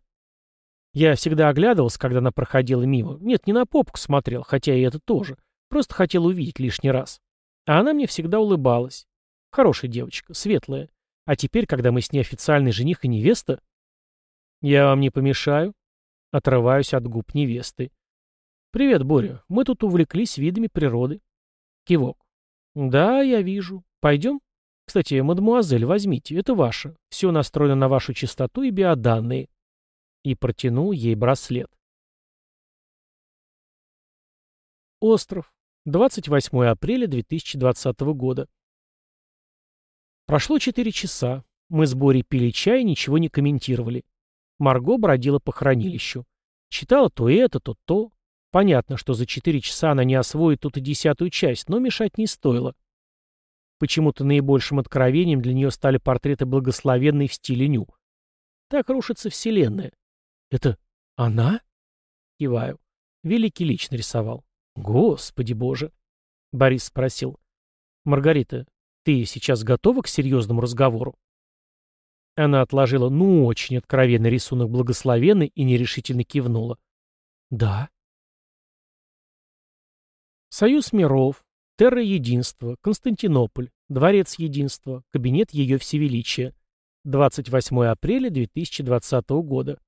Я всегда оглядывался, когда она проходила мимо. Нет, не на попку смотрел, хотя и это тоже. Просто хотел увидеть лишний раз. А она мне всегда улыбалась. Хорошая девочка, светлая. А теперь, когда мы с ней официальный жених и невеста... Я вам не помешаю? Отрываюсь от губ невесты. Привет, Боря. Мы тут увлеклись видами природы. Кивок. Да, я вижу. Пойдем? Кстати, мадемуазель, возьмите, это ваше. Все настроено на вашу чистоту и биоданные. И протянул ей браслет. Остров. 28 апреля 2020 года. Прошло четыре часа. Мы с Борей пили чай и ничего не комментировали. Марго бродила по хранилищу. Читала то это, то то. Понятно, что за четыре часа она не освоит тут и десятую часть, но мешать не стоило. Почему-то наибольшим откровением для нее стали портреты благословенной в стиле ню. Так рушится вселенная. Это она? Киваю. Великий лично рисовал. Господи боже. Борис спросил. Маргарита, ты сейчас готова к серьезному разговору? Она отложила ну очень откровенный рисунок благословенный и нерешительно кивнула. Да. Союз миров, Терра Единства, Константинополь, Дворец Единства, Кабинет Ее Всевеличия. 28 апреля 2020 года.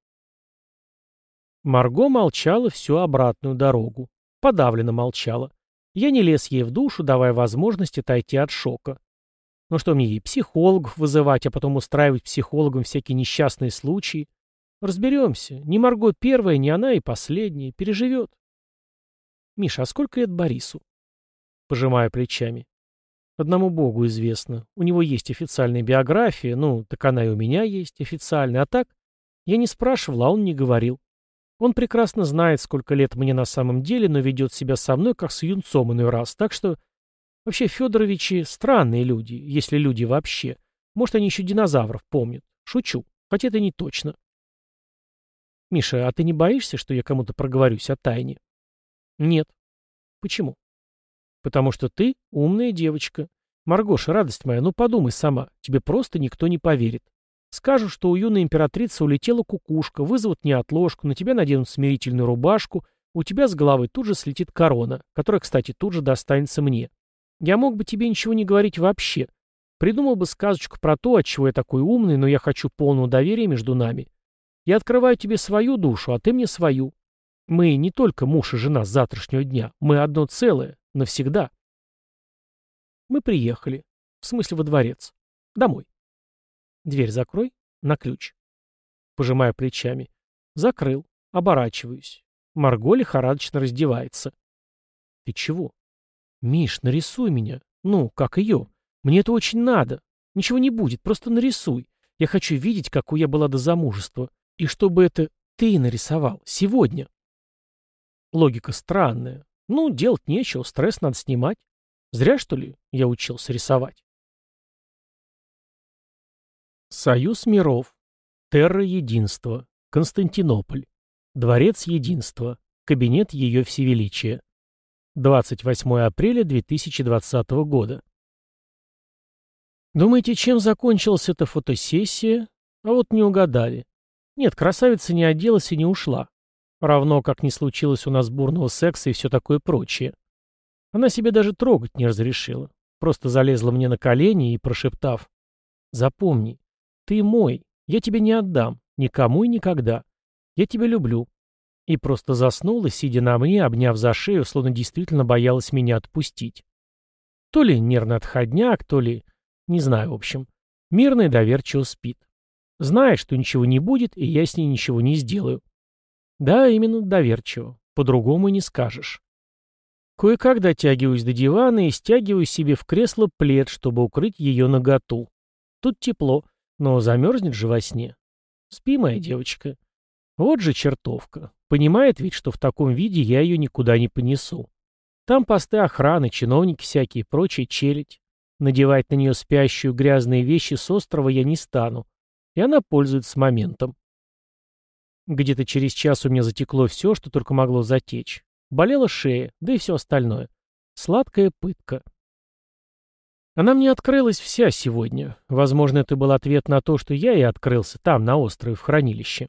Марго молчала всю обратную дорогу. Подавленно молчала. Я не лез ей в душу, давая возможность отойти от шока. Ну что мне ей, психологов вызывать, а потом устраивать психологам всякие несчастные случаи? Разберемся. Ни Марго первая, ни она и последняя. Переживет. Миша, а сколько лет Борису? Пожимая плечами. Одному богу известно. У него есть официальная биография, ну, так она и у меня есть официальная. А так, я не спрашивал, а он не говорил. Он прекрасно знает, сколько лет мне на самом деле, но ведет себя со мной, как с юнцом иной раз. Так что, вообще, Федоровичи странные люди, если люди вообще. Может, они еще динозавров помнят. Шучу. Хотя это не точно. Миша, а ты не боишься, что я кому-то проговорюсь о тайне? Нет. Почему? Потому что ты умная девочка. Маргоша, радость моя, ну подумай сама. Тебе просто никто не поверит. Скажут, что у юной императрицы улетела кукушка, вызовут неотложку, на тебя наденут смирительную рубашку, у тебя с головы тут же слетит корона, которая, кстати, тут же достанется мне. Я мог бы тебе ничего не говорить вообще. Придумал бы сказочку про то, от чего я такой умный, но я хочу полного доверия между нами. Я открываю тебе свою душу, а ты мне свою. Мы не только муж и жена с завтрашнего дня, мы одно целое, навсегда. Мы приехали. В смысле, во дворец. Домой. Дверь закрой. На ключ. Пожимая плечами. Закрыл. Оборачиваюсь. Марго лихорадочно раздевается. Ты чего? Миш, нарисуй меня. Ну, как ее. Мне это очень надо. Ничего не будет, просто нарисуй. Я хочу видеть, какой я была до замужества. И чтобы это ты нарисовал. Сегодня. Логика странная. Ну, делать нечего, стресс надо снимать. Зря, что ли, я учился рисовать. Союз миров. Терра Единства. Константинополь. Дворец Единства. Кабинет Ее Всевеличия. 28 апреля 2020 года. Думаете, чем закончилась эта фотосессия? А вот не угадали. Нет, красавица не оделась и не ушла. Равно как не случилось у нас бурного секса и все такое прочее. Она себе даже трогать не разрешила. Просто залезла мне на колени и, прошептав, «Запомни, ты мой, я тебе не отдам, никому и никогда. Я тебя люблю». И просто заснула, сидя на мне, обняв за шею, словно действительно боялась меня отпустить. То ли нервный отходняк, то ли... Не знаю, в общем. Мирно и доверчиво спит. Знает, что ничего не будет, и я с ней ничего не сделаю. Да, именно доверчиво. По-другому не скажешь. Кое-как дотягиваюсь до дивана и стягиваю себе в кресло плед, чтобы укрыть ее наготу. Тут тепло, но замерзнет же во сне. Спи, моя девочка. Вот же чертовка. Понимает ведь, что в таком виде я ее никуда не понесу. Там посты охраны, чиновники всякие, прочие челядь. Надевать на нее спящую грязные вещи с острова я не стану. И она пользуется моментом. Где-то через час у меня затекло все, что только могло затечь. Болела шея, да и все остальное. Сладкая пытка. Она мне открылась вся сегодня. Возможно, это был ответ на то, что я и открылся там, на острове, в хранилище.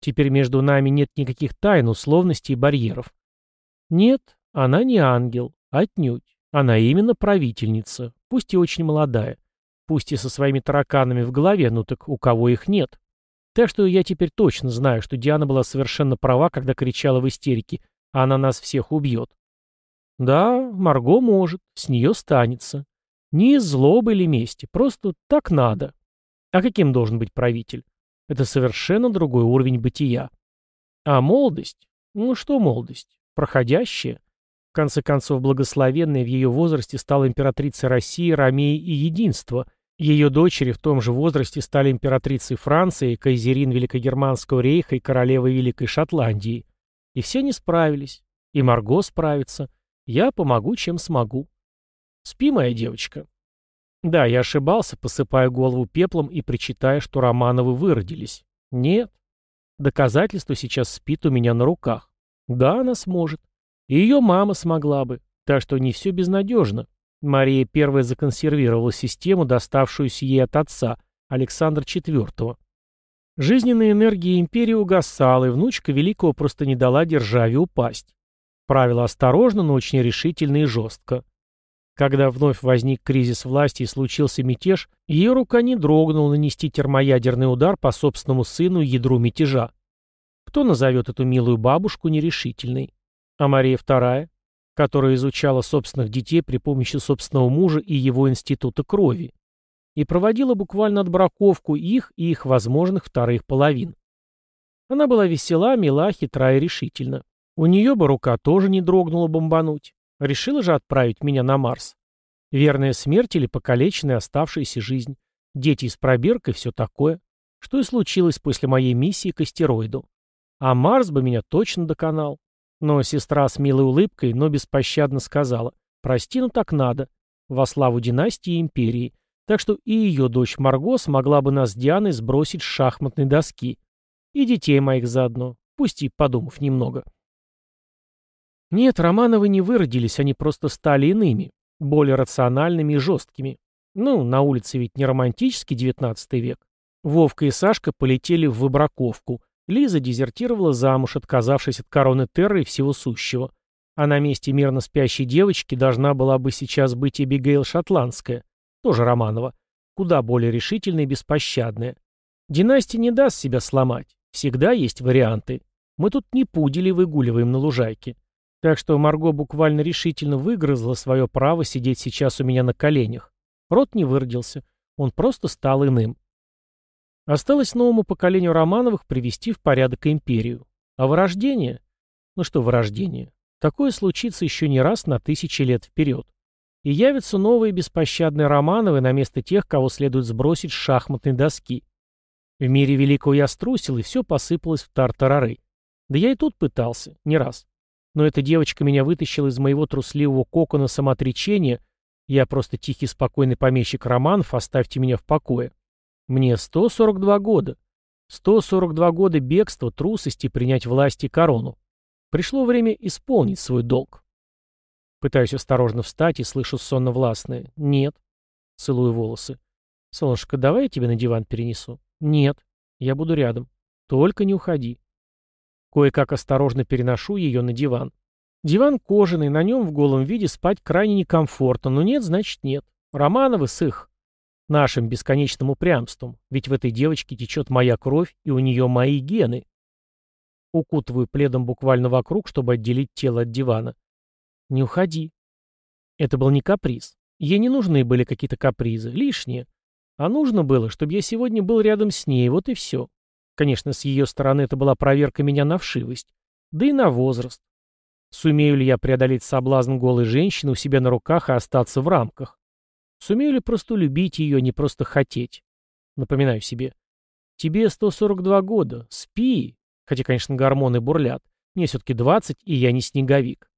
Теперь между нами нет никаких тайн, условностей и барьеров. Нет, она не ангел, отнюдь. Она именно правительница, пусть и очень молодая. Пусть и со своими тараканами в голове, ну так у кого их нет. Так что я теперь точно знаю, что Диана была совершенно права, когда кричала в истерике а «Она нас всех убьет». Да, Марго может, с нее станется. Не из злобы или мести, просто так надо. А каким должен быть правитель? Это совершенно другой уровень бытия. А молодость? Ну что молодость? Проходящая? В конце концов, благословенная в ее возрасте стала императрицей России, Ромеи и Единства – ее дочери в том же возрасте стали императрицей Франции, кайзерин Великогерманского рейха и королевой Великой Шотландии. И все не справились. И Марго справится. Я помогу, чем смогу. Спи, моя девочка. Да, я ошибался, посыпая голову пеплом и причитая, что Романовы выродились. Нет. Доказательство сейчас спит у меня на руках. Да, она сможет. И ее мама смогла бы. Так что не все безнадежно. Мария первая законсервировала систему, доставшуюся ей от отца, Александра IV. Жизненная энергия империи угасала, и внучка Великого просто не дала державе упасть. Правила осторожно, но очень решительно и жестко. Когда вновь возник кризис власти и случился мятеж, ее рука не дрогнула нанести термоядерный удар по собственному сыну ядру мятежа. Кто назовет эту милую бабушку нерешительной? А Мария II? Которая изучала собственных детей при помощи собственного мужа и его института крови, и проводила буквально отбраковку их и их возможных вторых половин. Она была весела, мила, хитра и решительна. У нее бы рука тоже не дрогнула бомбануть. Решила же отправить меня на Марс. Верная смерть или покалеченная оставшаяся жизнь. Дети с пробиркой, все такое. Что и случилось после моей миссии к астероиду. А Марс бы меня точно доконал. Но сестра с милой улыбкой, но беспощадно сказала, прости, но так надо, во славу династии и империи. Так что и ее дочь Марго смогла бы нас с Дианой сбросить с шахматной доски. И детей моих заодно, пусть и подумав немного. Нет, Романовы не выродились, они просто стали иными, более рациональными и жесткими. Ну, на улице ведь не романтический девятнадцатый век. Вовка и Сашка полетели в выбраковку. Лиза дезертировала замуж, отказавшись от короны Терры и всего сущего. А на месте мирно спящей девочки должна была бы сейчас быть Эбигейл Шотландская, тоже Романова, куда более решительная и беспощадная. Династия не даст себя сломать. Всегда есть варианты. Мы тут не пудели выгуливаем на лужайке. Так что Марго буквально решительно выгрызла свое право сидеть сейчас у меня на коленях. Рот не выродился. Он просто стал иным. Осталось новому поколению Романовых привести в порядок империю. А вырождение? Ну что вырождение? Такое случится еще не раз на тысячи лет вперед. И явятся новые беспощадные Романовы на место тех, кого следует сбросить с шахматной доски. В мире великого я струсил, и все посыпалось в тартарары. Да я и тут пытался, не раз. Но эта девочка меня вытащила из моего трусливого кокона самоотречения. Я просто тихий, спокойный помещик Романов, оставьте меня в покое. Мне 142 года. 142 года бегства, трусости, принять власть и корону. Пришло время исполнить свой долг. Пытаюсь осторожно встать и слышу сонно-властное. Нет. Целую волосы. Солнышко, давай я тебя на диван перенесу. Нет. Я буду рядом. Только не уходи. Кое-как осторожно переношу ее на диван. Диван кожаный, на нем в голом виде спать крайне некомфортно, но нет, значит нет. Романовы с их нашим бесконечным упрямством, ведь в этой девочке течет моя кровь и у нее мои гены. Укутываю пледом буквально вокруг, чтобы отделить тело от дивана. Не уходи. Это был не каприз. Ей не нужны были какие-то капризы, лишние. А нужно было, чтобы я сегодня был рядом с ней, вот и все. Конечно, с ее стороны это была проверка меня на вшивость. Да и на возраст. Сумею ли я преодолеть соблазн голой женщины у себя на руках и остаться в рамках? Сумею ли просто любить ее, не просто хотеть? Напоминаю себе. Тебе 142 года. Спи. Хотя, конечно, гормоны бурлят. Мне все-таки 20, и я не снеговик.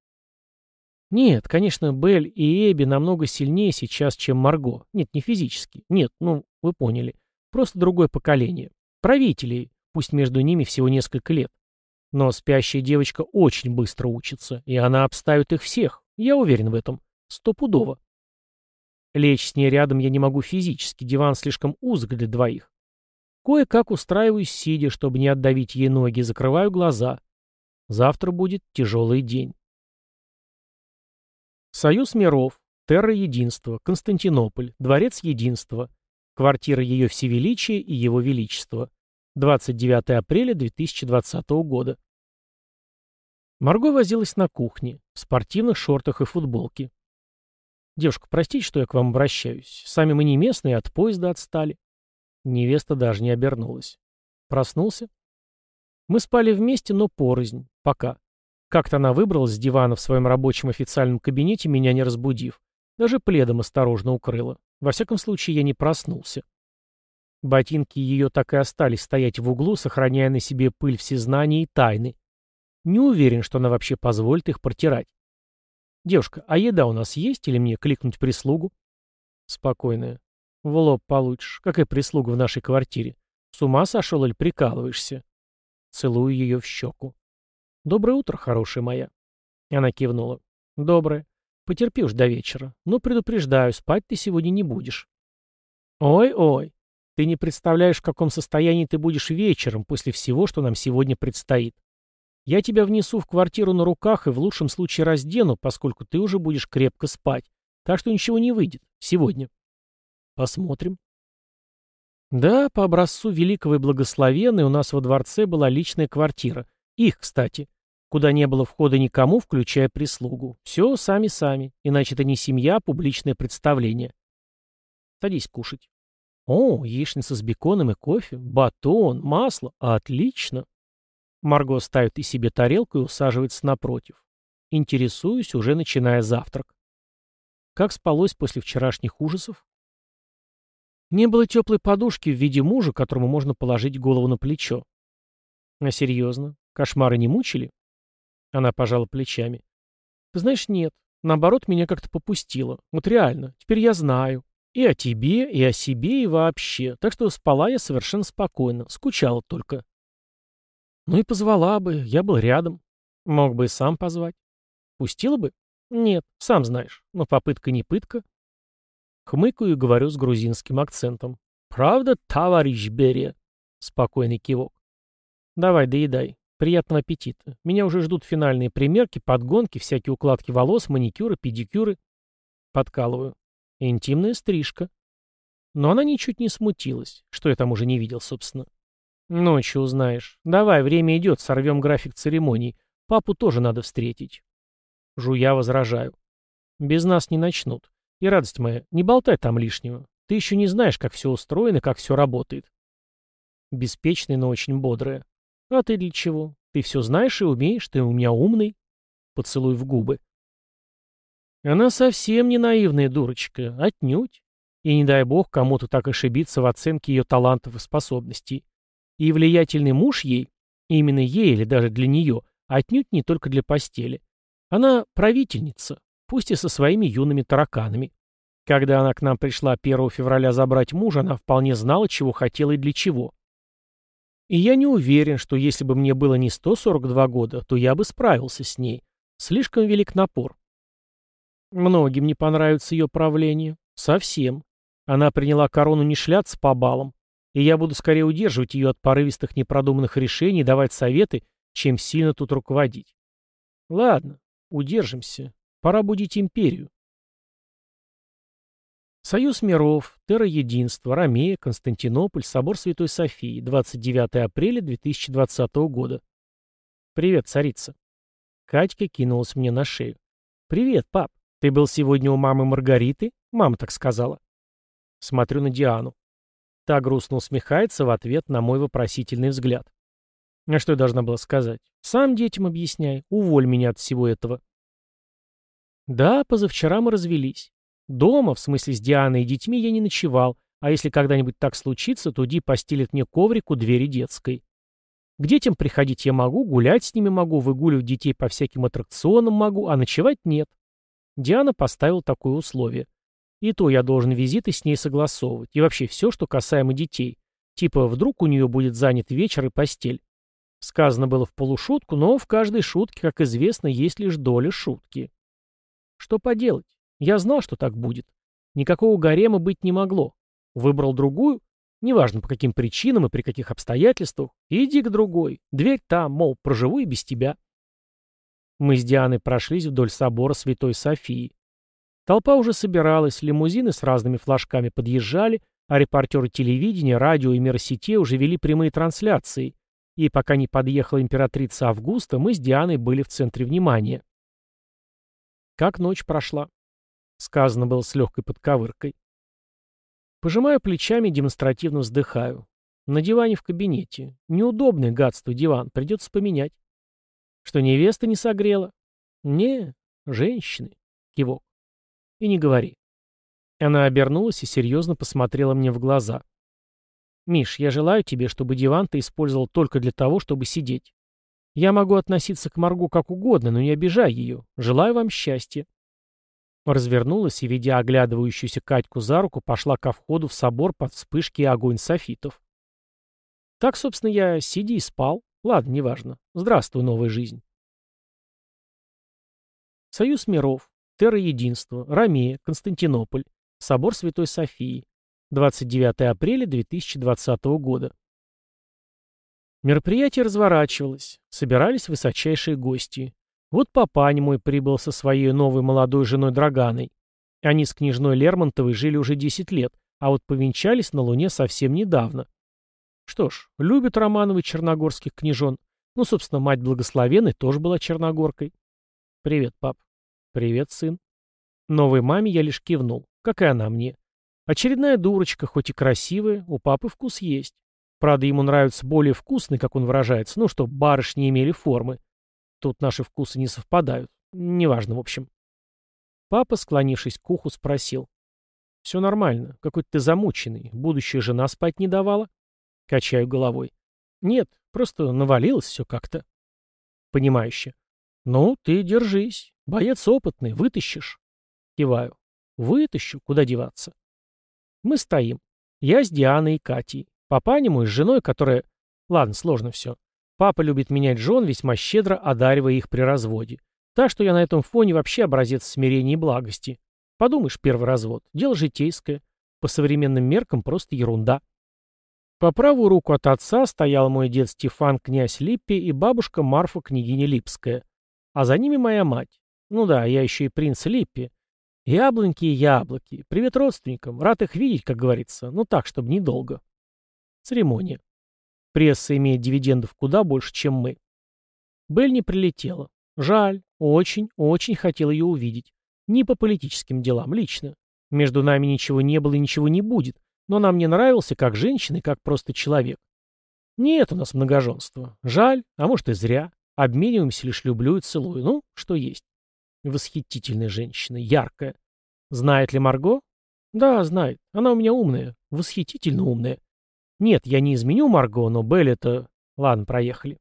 Нет, конечно, Белль и Эбби намного сильнее сейчас, чем Марго. Нет, не физически. Нет, ну, вы поняли. Просто другое поколение. Правителей, пусть между ними всего несколько лет. Но спящая девочка очень быстро учится, и она обставит их всех. Я уверен в этом. Стопудово. Лечь с ней рядом я не могу физически, диван слишком узок для двоих. Кое-как устраиваюсь сидя, чтобы не отдавить ей ноги, закрываю глаза. Завтра будет тяжелый день. Союз миров, Терра Единства, Константинополь, Дворец Единства, квартира Ее Всевеличия и Его Величества. 29 апреля 2020 года. Марго возилась на кухне, в спортивных шортах и футболке. «Девушка, простите, что я к вам обращаюсь. Сами мы не местные, от поезда отстали». Невеста даже не обернулась. Проснулся. Мы спали вместе, но порознь. Пока. Как-то она выбралась с дивана в своем рабочем официальном кабинете, меня не разбудив. Даже пледом осторожно укрыла. Во всяком случае, я не проснулся. Ботинки ее так и остались стоять в углу, сохраняя на себе пыль всезнания и тайны. Не уверен, что она вообще позволит их протирать. «Девушка, а еда у нас есть или мне кликнуть прислугу?» Спокойная. «В лоб получишь. Какая прислуга в нашей квартире? С ума сошел или прикалываешься?» Целую ее в щеку. «Доброе утро, хорошая моя». Она кивнула. «Доброе. Потерпи уж до вечера. Но предупреждаю, спать ты сегодня не будешь». «Ой-ой, ты не представляешь, в каком состоянии ты будешь вечером после всего, что нам сегодня предстоит. Я тебя внесу в квартиру на руках и в лучшем случае раздену, поскольку ты уже будешь крепко спать. Так что ничего не выйдет. Сегодня. Посмотрим. Да, по образцу Великого и Благословенной у нас во дворце была личная квартира. Их, кстати. Куда не было входа никому, включая прислугу. Все сами-сами. Иначе это не семья, а публичное представление. Садись кушать. О, яичница с беконом и кофе, батон, масло. Отлично. Марго ставит и себе тарелку и усаживается напротив. Интересуюсь, уже начиная завтрак. Как спалось после вчерашних ужасов? Не было теплой подушки в виде мужа, которому можно положить голову на плечо. А серьезно? Кошмары не мучили? Она пожала плечами. Ты знаешь, нет. Наоборот, меня как-то попустило. Вот реально. Теперь я знаю. И о тебе, и о себе, и вообще. Так что спала я совершенно спокойно. Скучала только. Ну и позвала бы. Я был рядом. Мог бы и сам позвать. Пустила бы? Нет, сам знаешь. Но попытка не пытка. Хмыкаю и говорю с грузинским акцентом. «Правда, товарищ Берия?» Спокойный кивок. «Давай, доедай. Приятного аппетита. Меня уже ждут финальные примерки, подгонки, всякие укладки волос, маникюры, педикюры». Подкалываю. Интимная стрижка. Но она ничуть не смутилась. Что я там уже не видел, собственно. Ночью узнаешь. Давай, время идет, сорвем график церемоний. Папу тоже надо встретить. Жуя возражаю. Без нас не начнут. И, радость моя, не болтай там лишнего. Ты еще не знаешь, как все устроено, как все работает. Беспечная, но очень бодрая. А ты для чего? Ты все знаешь и умеешь, ты у меня умный. Поцелуй в губы. Она совсем не наивная дурочка, отнюдь. И не дай бог кому-то так ошибиться в оценке ее талантов и способностей. И влиятельный муж ей, именно ей или даже для нее, отнюдь не только для постели. Она правительница, пусть и со своими юными тараканами. Когда она к нам пришла 1 февраля забрать мужа, она вполне знала, чего хотела и для чего. И я не уверен, что если бы мне было не 142 года, то я бы справился с ней. Слишком велик напор. Многим не понравится ее правление. Совсем. Она приняла корону не шляться по балам. И я буду скорее удерживать ее от порывистых непродуманных решений давать советы, чем сильно тут руководить. Ладно, удержимся. Пора будить империю. Союз миров, Терра-Единство, Ромея, Константинополь, Собор Святой Софии, 29 апреля 2020 года. Привет, царица. Катька кинулась мне на шею. Привет, пап. Ты был сегодня у мамы Маргариты? Мама так сказала. Смотрю на Диану. Та грустно усмехается в ответ на мой вопросительный взгляд. А что я должна была сказать? Сам детям объясняй, уволь меня от всего этого. Да, позавчера мы развелись. Дома, в смысле с Дианой и детьми, я не ночевал, а если когда-нибудь так случится, то Ди постелит мне коврик у двери детской. К детям приходить я могу, гулять с ними могу, выгуливать детей по всяким аттракционам могу, а ночевать нет. Диана поставила такое условие. И то я должен визиты с ней согласовывать. И вообще все, что касаемо детей. Типа, вдруг у нее будет занят вечер и постель. Сказано было в полушутку, но в каждой шутке, как известно, есть лишь доля шутки. Что поделать? Я знал, что так будет. Никакого гарема быть не могло. Выбрал другую, неважно по каким причинам и при каких обстоятельствах, иди к другой. Дверь там, мол, проживу и без тебя. Мы с Дианой прошлись вдоль собора Святой Софии. Толпа уже собиралась, лимузины с разными флажками подъезжали, а репортеры телевидения, радио и миросетей уже вели прямые трансляции. И пока не подъехала императрица Августа, мы с Дианой были в центре внимания. Как ночь прошла? Сказано было с легкой подковыркой. Пожимаю плечами, демонстративно вздыхаю. На диване в кабинете. Неудобный гадство диван, придется поменять. Что невеста не согрела? Не, женщины. Кивок. И не говори. Она обернулась и серьезно посмотрела мне в глаза. «Миш, я желаю тебе, чтобы диван ты использовал только для того, чтобы сидеть. Я могу относиться к Маргу как угодно, но не обижай ее. Желаю вам счастья. Развернулась и, ведя оглядывающуюся Катьку за руку, пошла ко входу в собор под вспышки и огонь софитов. Так, собственно, я сиди и спал. Ладно, неважно. Здравствуй, новая жизнь. Союз миров. Терра-единство. Ромея. Константинополь. Собор Святой Софии. 29 апреля 2020 года. Мероприятие разворачивалось. Собирались высочайшие гости. Вот папань мой прибыл со своей новой молодой женой Драганой. Они с княжной Лермонтовой жили уже 10 лет, а вот повенчались на Луне совсем недавно. Что ж, любят Романовы черногорских княжон. Ну, собственно, мать благословенной тоже была черногоркой. Привет, пап. Привет, сын. Новой маме я лишь кивнул, как и она мне. Очередная дурочка, хоть и красивая, у папы вкус есть. Правда, ему нравится более вкусный, как он выражается, ну, что барышни имели формы. Тут наши вкусы не совпадают. Неважно, в общем. Папа, склонившись к уху, спросил. «Все нормально. Какой-то ты замученный. Будущая жена спать не давала?» Качаю головой. «Нет, просто навалилось все как-то». Понимающе. «Ну, ты держись. Боец опытный, вытащишь». Киваю. «Вытащу. Куда деваться?» Мы стоим. Я с Дианой и Катей. Папаня мой с женой, которая... Ладно, сложно все. Папа любит менять жен, весьма щедро одаривая их при разводе. Так что я на этом фоне вообще образец смирения и благости. Подумаешь, первый развод. Дело житейское. По современным меркам просто ерунда. По правую руку от отца стоял мой дед Стефан, князь Липпи, и бабушка Марфа, княгиня Липская. А за ними моя мать. Ну да, я еще и принц Липпи. Яблоньки и яблоки. Привет родственникам. Рад их видеть, как говорится. Ну так, чтобы недолго. Церемония. Пресса имеет дивидендов куда больше, чем мы. Белль не прилетела. Жаль. Очень, очень хотел ее увидеть. Не по политическим делам, лично. Между нами ничего не было и ничего не будет, но она мне нравился как женщина и как просто человек. Нет у нас многоженства. Жаль, а может и зря. Обмениваемся лишь люблю и целую. Ну, что есть. Восхитительная женщина, яркая. Знает ли Марго? Да, знает. Она у меня умная, восхитительно умная. Нет, я не изменю Марго, но Белль это... Ладно, проехали.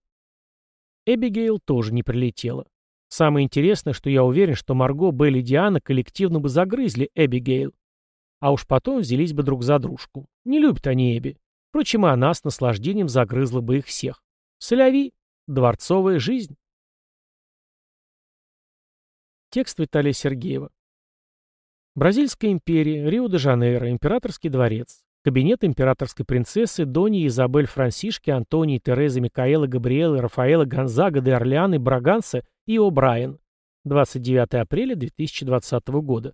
Эбигейл тоже не прилетела. Самое интересное, что я уверен, что Марго, Белль и Диана коллективно бы загрызли Эбигейл. А уж потом взялись бы друг за дружку. Не любят они Эбби. Впрочем, и она с наслаждением загрызла бы их всех. Соляви. Дворцовая жизнь. Текст Виталия Сергеева. Бразильская империя, Рио-де-Жанейро, Императорский дворец. Кабинет императорской принцессы Дони Изабель Франсишки, Антонии, Терезы, Микаэлы, Габриэлы, Рафаэла, Гонзага, де Орлеаны, Браганса и О'Брайен. 29 апреля 2020 года.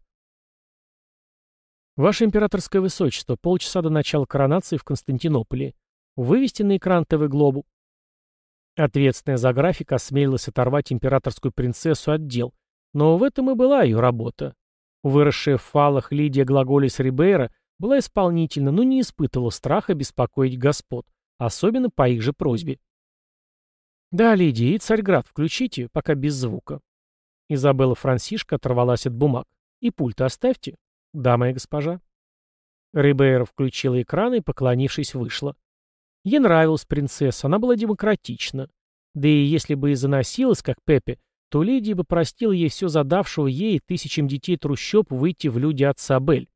Ваше императорское высочество, полчаса до начала коронации в Константинополе. Вывести на экран ТВ Глобу. Ответственная за график осмелилась оторвать императорскую принцессу от дел, но в этом и была ее работа. Выросшая в фалах Лидия Глаголис Рибейра была исполнительна, но не испытывала страха беспокоить господ, особенно по их же просьбе. «Да, Лидия, и Царьград включите, пока без звука». Изабелла Франсишка оторвалась от бумаг. «И пульт оставьте». «Да, моя госпожа». Рибейра включила экран и, поклонившись, вышла. Ей нравилась принцесса, она была демократична. Да и если бы и заносилась, как Пепе, то Лидия бы простила ей все задавшего ей тысячам детей трущоб выйти в люди отца Бель.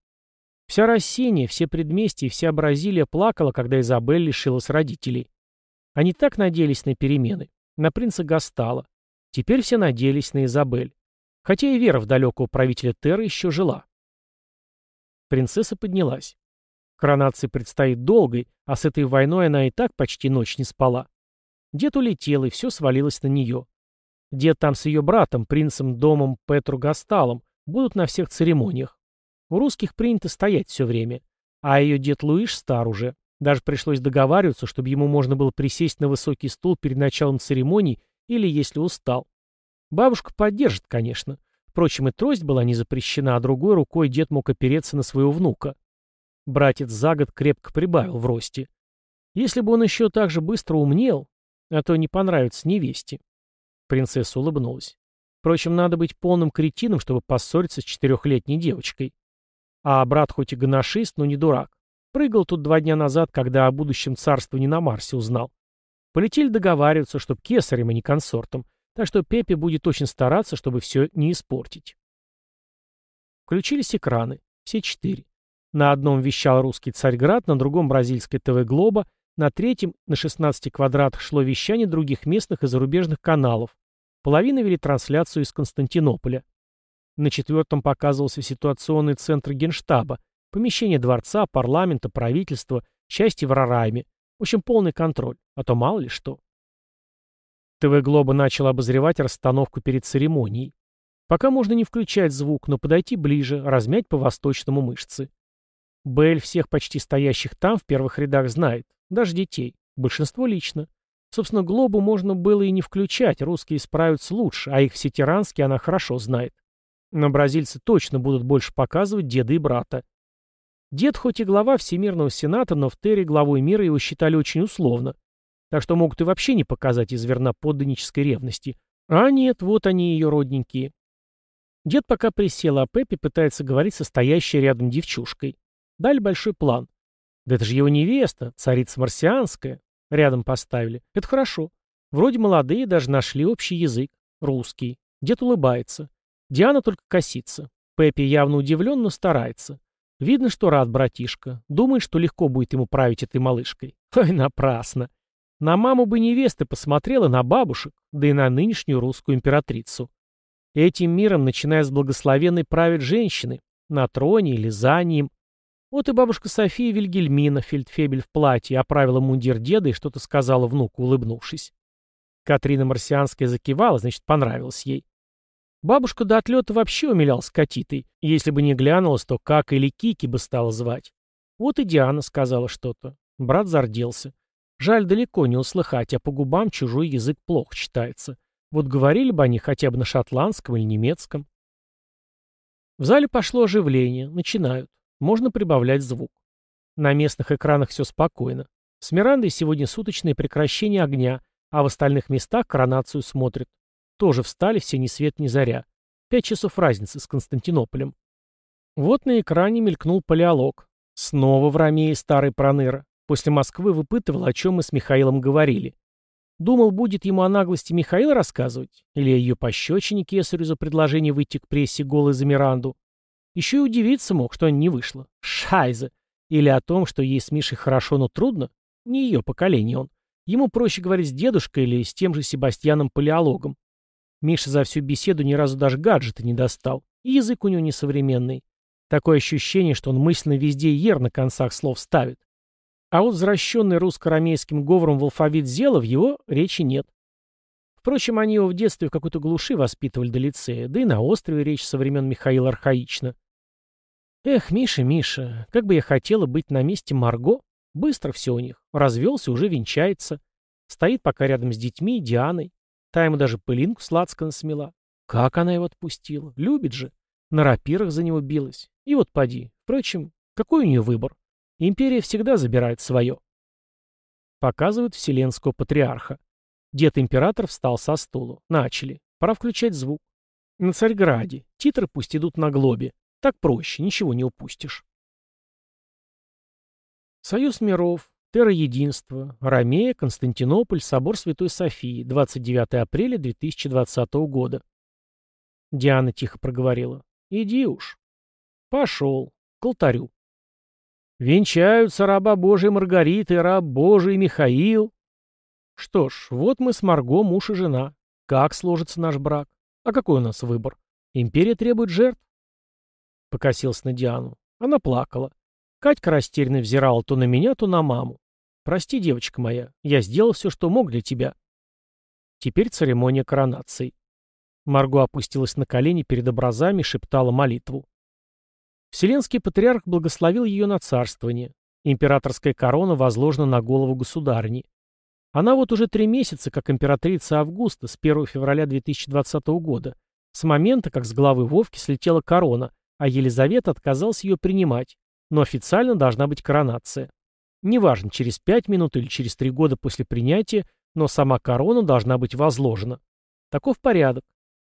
Вся Россия, все предместья и вся Бразилия плакала, когда Изабель лишилась родителей. Они так надеялись на перемены. На принца Гастала. Теперь все надеялись на Изабель. Хотя и вера в далекого правителя Терры еще жила. Принцесса поднялась. Коронация предстоит долгой, а с этой войной она и так почти ночь не спала. Дед улетел, и все свалилось на нее. Дед там с ее братом, принцем Домом Петру Гасталом, будут на всех церемониях. У русских принято стоять все время. А ее дед Луиш стар уже. Даже пришлось договариваться, чтобы ему можно было присесть на высокий стул перед началом церемонии или если устал. Бабушка поддержит, конечно. Впрочем, и трость была не запрещена, а другой рукой дед мог опереться на своего внука. Братец за год крепко прибавил в росте. Если бы он еще так же быстро умнел, а то не понравится невесте. Принцесса улыбнулась. Впрочем, надо быть полным кретином, чтобы поссориться с четырехлетней девочкой. А брат хоть и гоношист, но не дурак. Прыгал тут два дня назад, когда о будущем царствовании на Марсе узнал. Полетели договариваться, чтоб кесарем, а не консортом. Так что Пепе будет очень стараться, чтобы все не испортить. Включились экраны. Все четыре. На одном вещал русский Царьград, на другом бразильская ТВ Глоба, на третьем на 16 квадратах шло вещание других местных и зарубежных каналов. Половина вели трансляцию из Константинополя. На четвертом показывался ситуационный центр Генштаба, помещение дворца, парламента, правительства, части в Рарайме. В общем, полный контроль, а то мало ли что. ТВ Глоба начал обозревать расстановку перед церемонией. Пока можно не включать звук, но подойти ближе, размять по-восточному мышцы. Белль всех почти стоящих там в первых рядах знает, даже детей, большинство лично. Собственно, Глобу можно было и не включать, русские справятся лучше, а их все тиранские она хорошо знает. Но бразильцы точно будут больше показывать деда и брата. Дед хоть и глава Всемирного Сената, но в Терре главой мира его считали очень условно. Так что могут и вообще не показать из верноподданнической ревности. А нет, вот они ее родненькие. Дед пока присел, а Пеппи пытается говорить со стоящей рядом девчушкой. Дали большой план. Да это же его невеста, царица марсианская. Рядом поставили. Это хорошо. Вроде молодые даже нашли общий язык. Русский. Дед улыбается. Диана только косится. Пеппи явно удивлен, но старается. Видно, что рад братишка. Думает, что легко будет ему править этой малышкой. [laughs] Ой, напрасно. На маму бы невесты посмотрела, на бабушек, да и на нынешнюю русскую императрицу. Этим миром, начиная с благословенной, правят женщины. На троне или за ним. Вот и бабушка София Вильгельмина, фельдфебель в платье, оправила мундир деда и что-то сказала внуку, улыбнувшись. Катрина Марсианская закивала, значит, понравилось ей. Бабушка до отлета вообще умилял скотитой. Если бы не глянулась, то как или Кики бы стала звать. Вот и Диана сказала что-то. Брат зарделся. Жаль далеко не услыхать, а по губам чужой язык плохо читается. Вот говорили бы они хотя бы на шотландском или немецком. В зале пошло оживление. Начинают. Можно прибавлять звук. На местных экранах все спокойно. С Мирандой сегодня суточное прекращение огня, а в остальных местах коронацию смотрят. Тоже встали все ни свет ни заря. Пять часов разницы с Константинополем. Вот на экране мелькнул палеолог. Снова в Ромее старый проныра. После Москвы выпытывал, о чем мы с Михаилом говорили. Думал, будет ему о наглости Михаила рассказывать? Или о ее пощечине кесарю за предложение выйти к прессе голой за Миранду? Еще и удивиться мог, что не вышло. Шайзе. Или о том, что ей с Мишей хорошо, но трудно. Не ее поколение он. Ему проще говорить с дедушкой или с тем же Себастьяном-палеологом. Миша за всю беседу ни разу даже гаджета не достал. И язык у него несовременный. Такое ощущение, что он мысленно везде ер на концах слов ставит. А вот возвращенный русско-рамейским говором в алфавит Зела в его речи нет. Впрочем, они его в детстве в какой-то глуши воспитывали до лицея, да и на острове речь со времен Михаила архаична. Эх, Миша, Миша, как бы я хотела быть на месте Марго. Быстро все у них. Развелся, уже венчается. Стоит пока рядом с детьми Дианой. Та ему даже пылинку сладко смела. Как она его отпустила? Любит же. На рапирах за него билась. И вот поди. Впрочем, какой у нее выбор? Империя всегда забирает свое. Показывают вселенского патриарха. Дед-император встал со стула. Начали. Пора включать звук. На Царьграде. Титры пусть идут на глобе. Так проще, ничего не упустишь. Союз миров. Терра-единство. Ромея, Константинополь, собор Святой Софии. 29 апреля 2020 года. Диана тихо проговорила. Иди уж. Пошел. К алтарю. Венчаются раба Божия Маргарита и раб Божий Михаил. Что ж, вот мы с Марго муж и жена. Как сложится наш брак? А какой у нас выбор? Империя требует жертв. Покосился на Диану. Она плакала. Катька растерянно взирала то на меня, то на маму. «Прости, девочка моя, я сделал все, что мог для тебя». Теперь церемония коронации. Марго опустилась на колени перед образами и шептала молитву. Вселенский патриарх благословил ее на царствование. Императорская корона возложена на голову государни. Она вот уже три месяца, как императрица Августа, с 1 февраля 2020 года, с момента, как с главы Вовки слетела корона, а Елизавета отказалась ее принимать, но официально должна быть коронация. Неважно, через пять минут или через три года после принятия, но сама корона должна быть возложена. Таков порядок.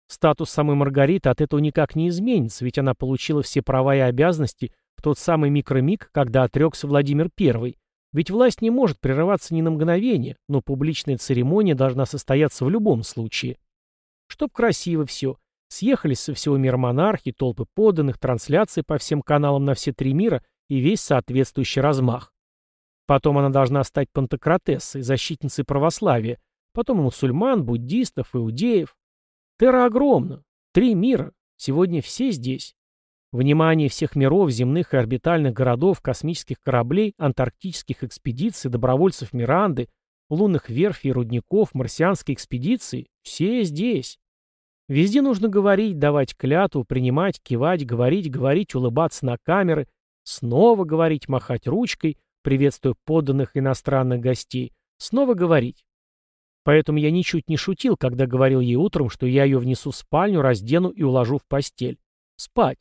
Статус самой Маргариты от этого никак не изменится, ведь она получила все права и обязанности в тот самый микромиг, когда отрекся Владимир I, ведь власть не может прерываться ни на мгновение, но публичная церемония должна состояться в любом случае. Чтоб красиво все. Съехались со всего мира монархи, толпы подданных, трансляции по всем каналам на все три мира и весь соответствующий размах. Потом она должна стать пантократессой, защитницей православия, потом мусульман, буддистов, иудеев. Терра огромна. Три мира. Сегодня все здесь. Внимание всех миров, земных и орбитальных городов, космических кораблей, антарктических экспедиций, добровольцев Миранды, лунных верфей рудников, марсианской экспедиции – все здесь. Везде нужно говорить, давать клятву, принимать, кивать, говорить, говорить, улыбаться на камеры, снова говорить, махать ручкой, приветствуя подданных иностранных гостей, снова говорить. Поэтому я ничуть не шутил, когда говорил ей утром, что я ее внесу в спальню, раздену и уложу в постель. Спать.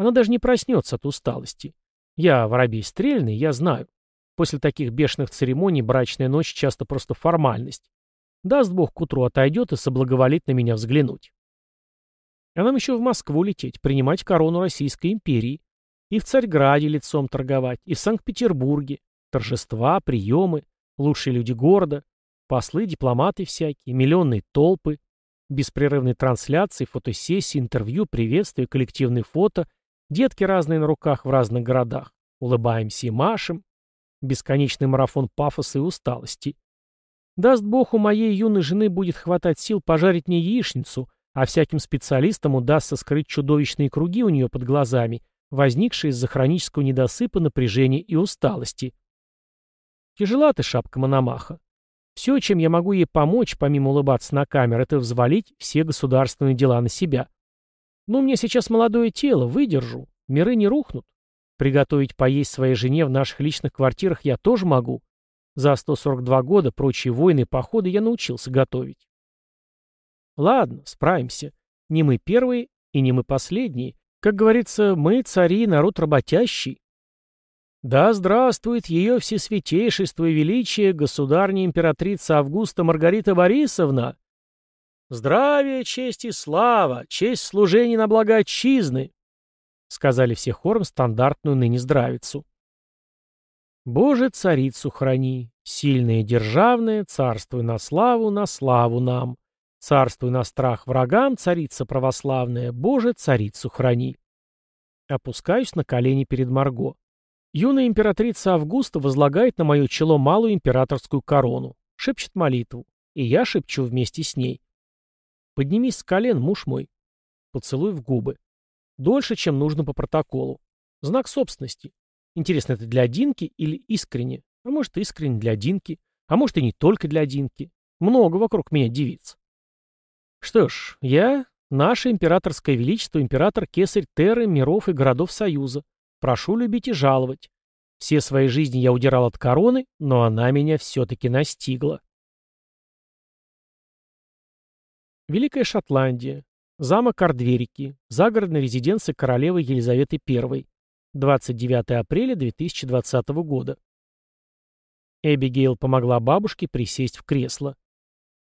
Она даже не проснется от усталости. Я воробей стрельный, я знаю. После таких бешеных церемоний брачная ночь часто просто формальность. Даст бог, к утру отойдет и соблаговолит на меня взглянуть. А нам еще в Москву лететь, принимать корону Российской империи. И в Царьграде лицом торговать, и в Санкт-Петербурге. Торжества, приемы, лучшие люди города, послы, дипломаты всякие, миллионные толпы, беспрерывные трансляции, фотосессии, интервью, приветствия, коллективные фото, детки разные на руках в разных городах. Улыбаемся и машем. Бесконечный марафон пафоса и усталости. Даст бог, у моей юной жены будет хватать сил пожарить мне яичницу, а всяким специалистам удастся скрыть чудовищные круги у нее под глазами возникшие из-за хронического недосыпа, напряжения и усталости. Тяжела ты, шапка Мономаха. Все, чем я могу ей помочь, помимо улыбаться на камеру, это взвалить все государственные дела на себя. Ну, меня сейчас молодое тело, выдержу. Миры не рухнут. Приготовить поесть своей жене в наших личных квартирах я тоже могу. За 142 года прочие войны и походы я научился готовить. Ладно, справимся. Не мы первые и не мы последние, как говорится, мы цари, народ работящий. Да здравствует ее всесвятейшество и величие, государня императрица Августа Маргарита Борисовна! Здравие, честь и слава, честь служения на благо отчизны! Сказали все хором стандартную ныне здравицу. Боже, царицу храни, сильная и державная, царствуй на славу, на славу нам. Царствуй на страх врагам, царица православная, Боже, царицу храни. Опускаюсь на колени перед Марго. Юная императрица Августа возлагает на мое чело малую императорскую корону, шепчет молитву, и я шепчу вместе с ней. Поднимись с колен, муж мой. Поцелуй в губы. Дольше, чем нужно по протоколу. Знак собственности. Интересно, это для Динки или искренне? А может, искренне для Динки. А может, и не только для Динки. Много вокруг меня девиц. Что ж, я, наше императорское величество, император Кесарь Терры, миров и городов Союза. Прошу любить и жаловать. Все свои жизни я удирал от короны, но она меня все-таки настигла. Великая Шотландия. Замок Ардверики. Загородная резиденция королевы Елизаветы I. 29 апреля 2020 года. Эбигейл помогла бабушке присесть в кресло.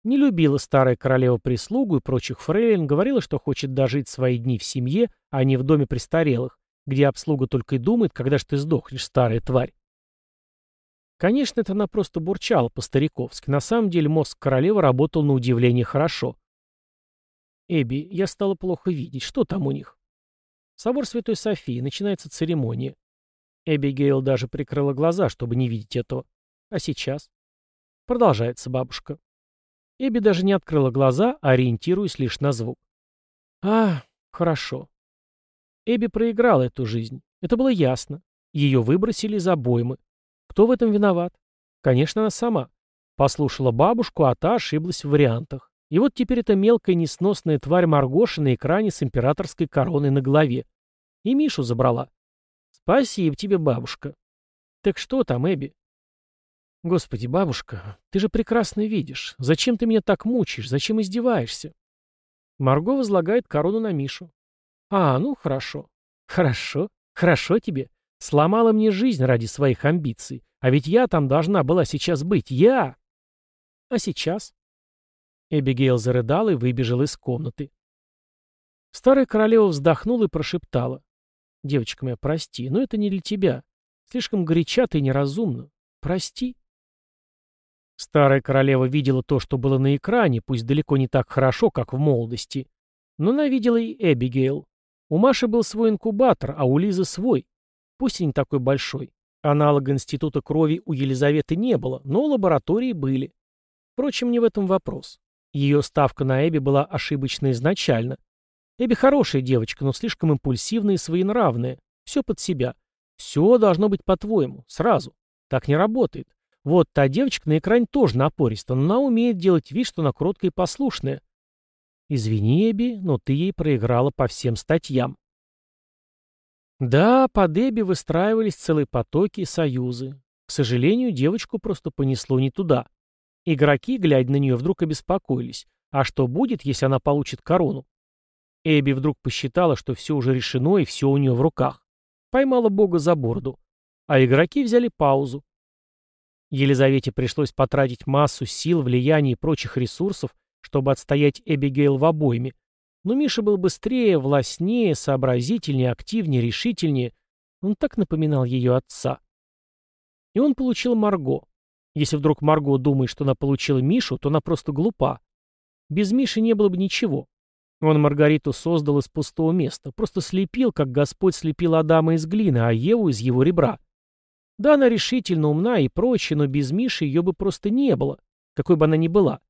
Не любила старая королева прислугу и прочих фрейлин, говорила, что хочет дожить свои дни в семье, а не в доме престарелых, где обслуга только и думает, когда ж ты сдохнешь, старая тварь. Конечно, это она просто бурчала по-стариковски. На самом деле мозг королевы работал на удивление хорошо. «Эбби, я стала плохо видеть. Что там у них?» «Собор Святой Софии. Начинается церемония». Эбби Гейл даже прикрыла глаза, чтобы не видеть этого. «А сейчас?» «Продолжается бабушка. Эбби даже не открыла глаза, ориентируясь лишь на звук. «А, хорошо». Эбби проиграла эту жизнь. Это было ясно. Ее выбросили из обоймы. Кто в этом виноват? Конечно, она сама. Послушала бабушку, а та ошиблась в вариантах. И вот теперь эта мелкая несносная тварь Маргоша на экране с императорской короной на голове. И Мишу забрала. Спасибо тебе, бабушка. Так что там, Эбби? Господи, бабушка, ты же прекрасно видишь. Зачем ты меня так мучаешь? Зачем издеваешься? Марго возлагает корону на Мишу. А, ну хорошо. Хорошо. Хорошо тебе. Сломала мне жизнь ради своих амбиций. А ведь я там должна была сейчас быть. Я! А сейчас? Эбигейл зарыдала и выбежала из комнаты. Старая королева вздохнула и прошептала. «Девочка моя, прости, но это не для тебя. Слишком горяча ты и неразумна. Прости». Старая королева видела то, что было на экране, пусть далеко не так хорошо, как в молодости. Но она видела и Эбигейл. У Маши был свой инкубатор, а у Лизы свой. Пусть и не такой большой. Аналога института крови у Елизаветы не было, но лаборатории были. Впрочем, не в этом вопрос. Ее ставка на Эбби была ошибочна изначально. Эбби хорошая девочка, но слишком импульсивная и своенравная. Все под себя. Все должно быть по-твоему, сразу. Так не работает. Вот та девочка на экране тоже напориста, но она умеет делать вид, что она кроткая и послушная. Извини, Эбби, но ты ей проиграла по всем статьям. Да, под Эбби выстраивались целые потоки и союзы. К сожалению, девочку просто понесло не туда. Игроки, глядя на нее, вдруг обеспокоились. А что будет, если она получит корону? Эбби вдруг посчитала, что все уже решено и все у нее в руках. Поймала бога за бороду. А игроки взяли паузу. Елизавете пришлось потратить массу сил, влияния и прочих ресурсов, чтобы отстоять Эбигейл в обойме. Но Миша был быстрее, властнее, сообразительнее, активнее, решительнее. Он так напоминал ее отца. И он получил Марго. Если вдруг Марго думает, что она получила Мишу, то она просто глупа. Без Миши не было бы ничего. Он Маргариту создал из пустого места, просто слепил, как Господь слепил Адама из глины, а Еву из его ребра. Да, она решительно умна и прочее, но без Миши ее бы просто не было, какой бы она ни была.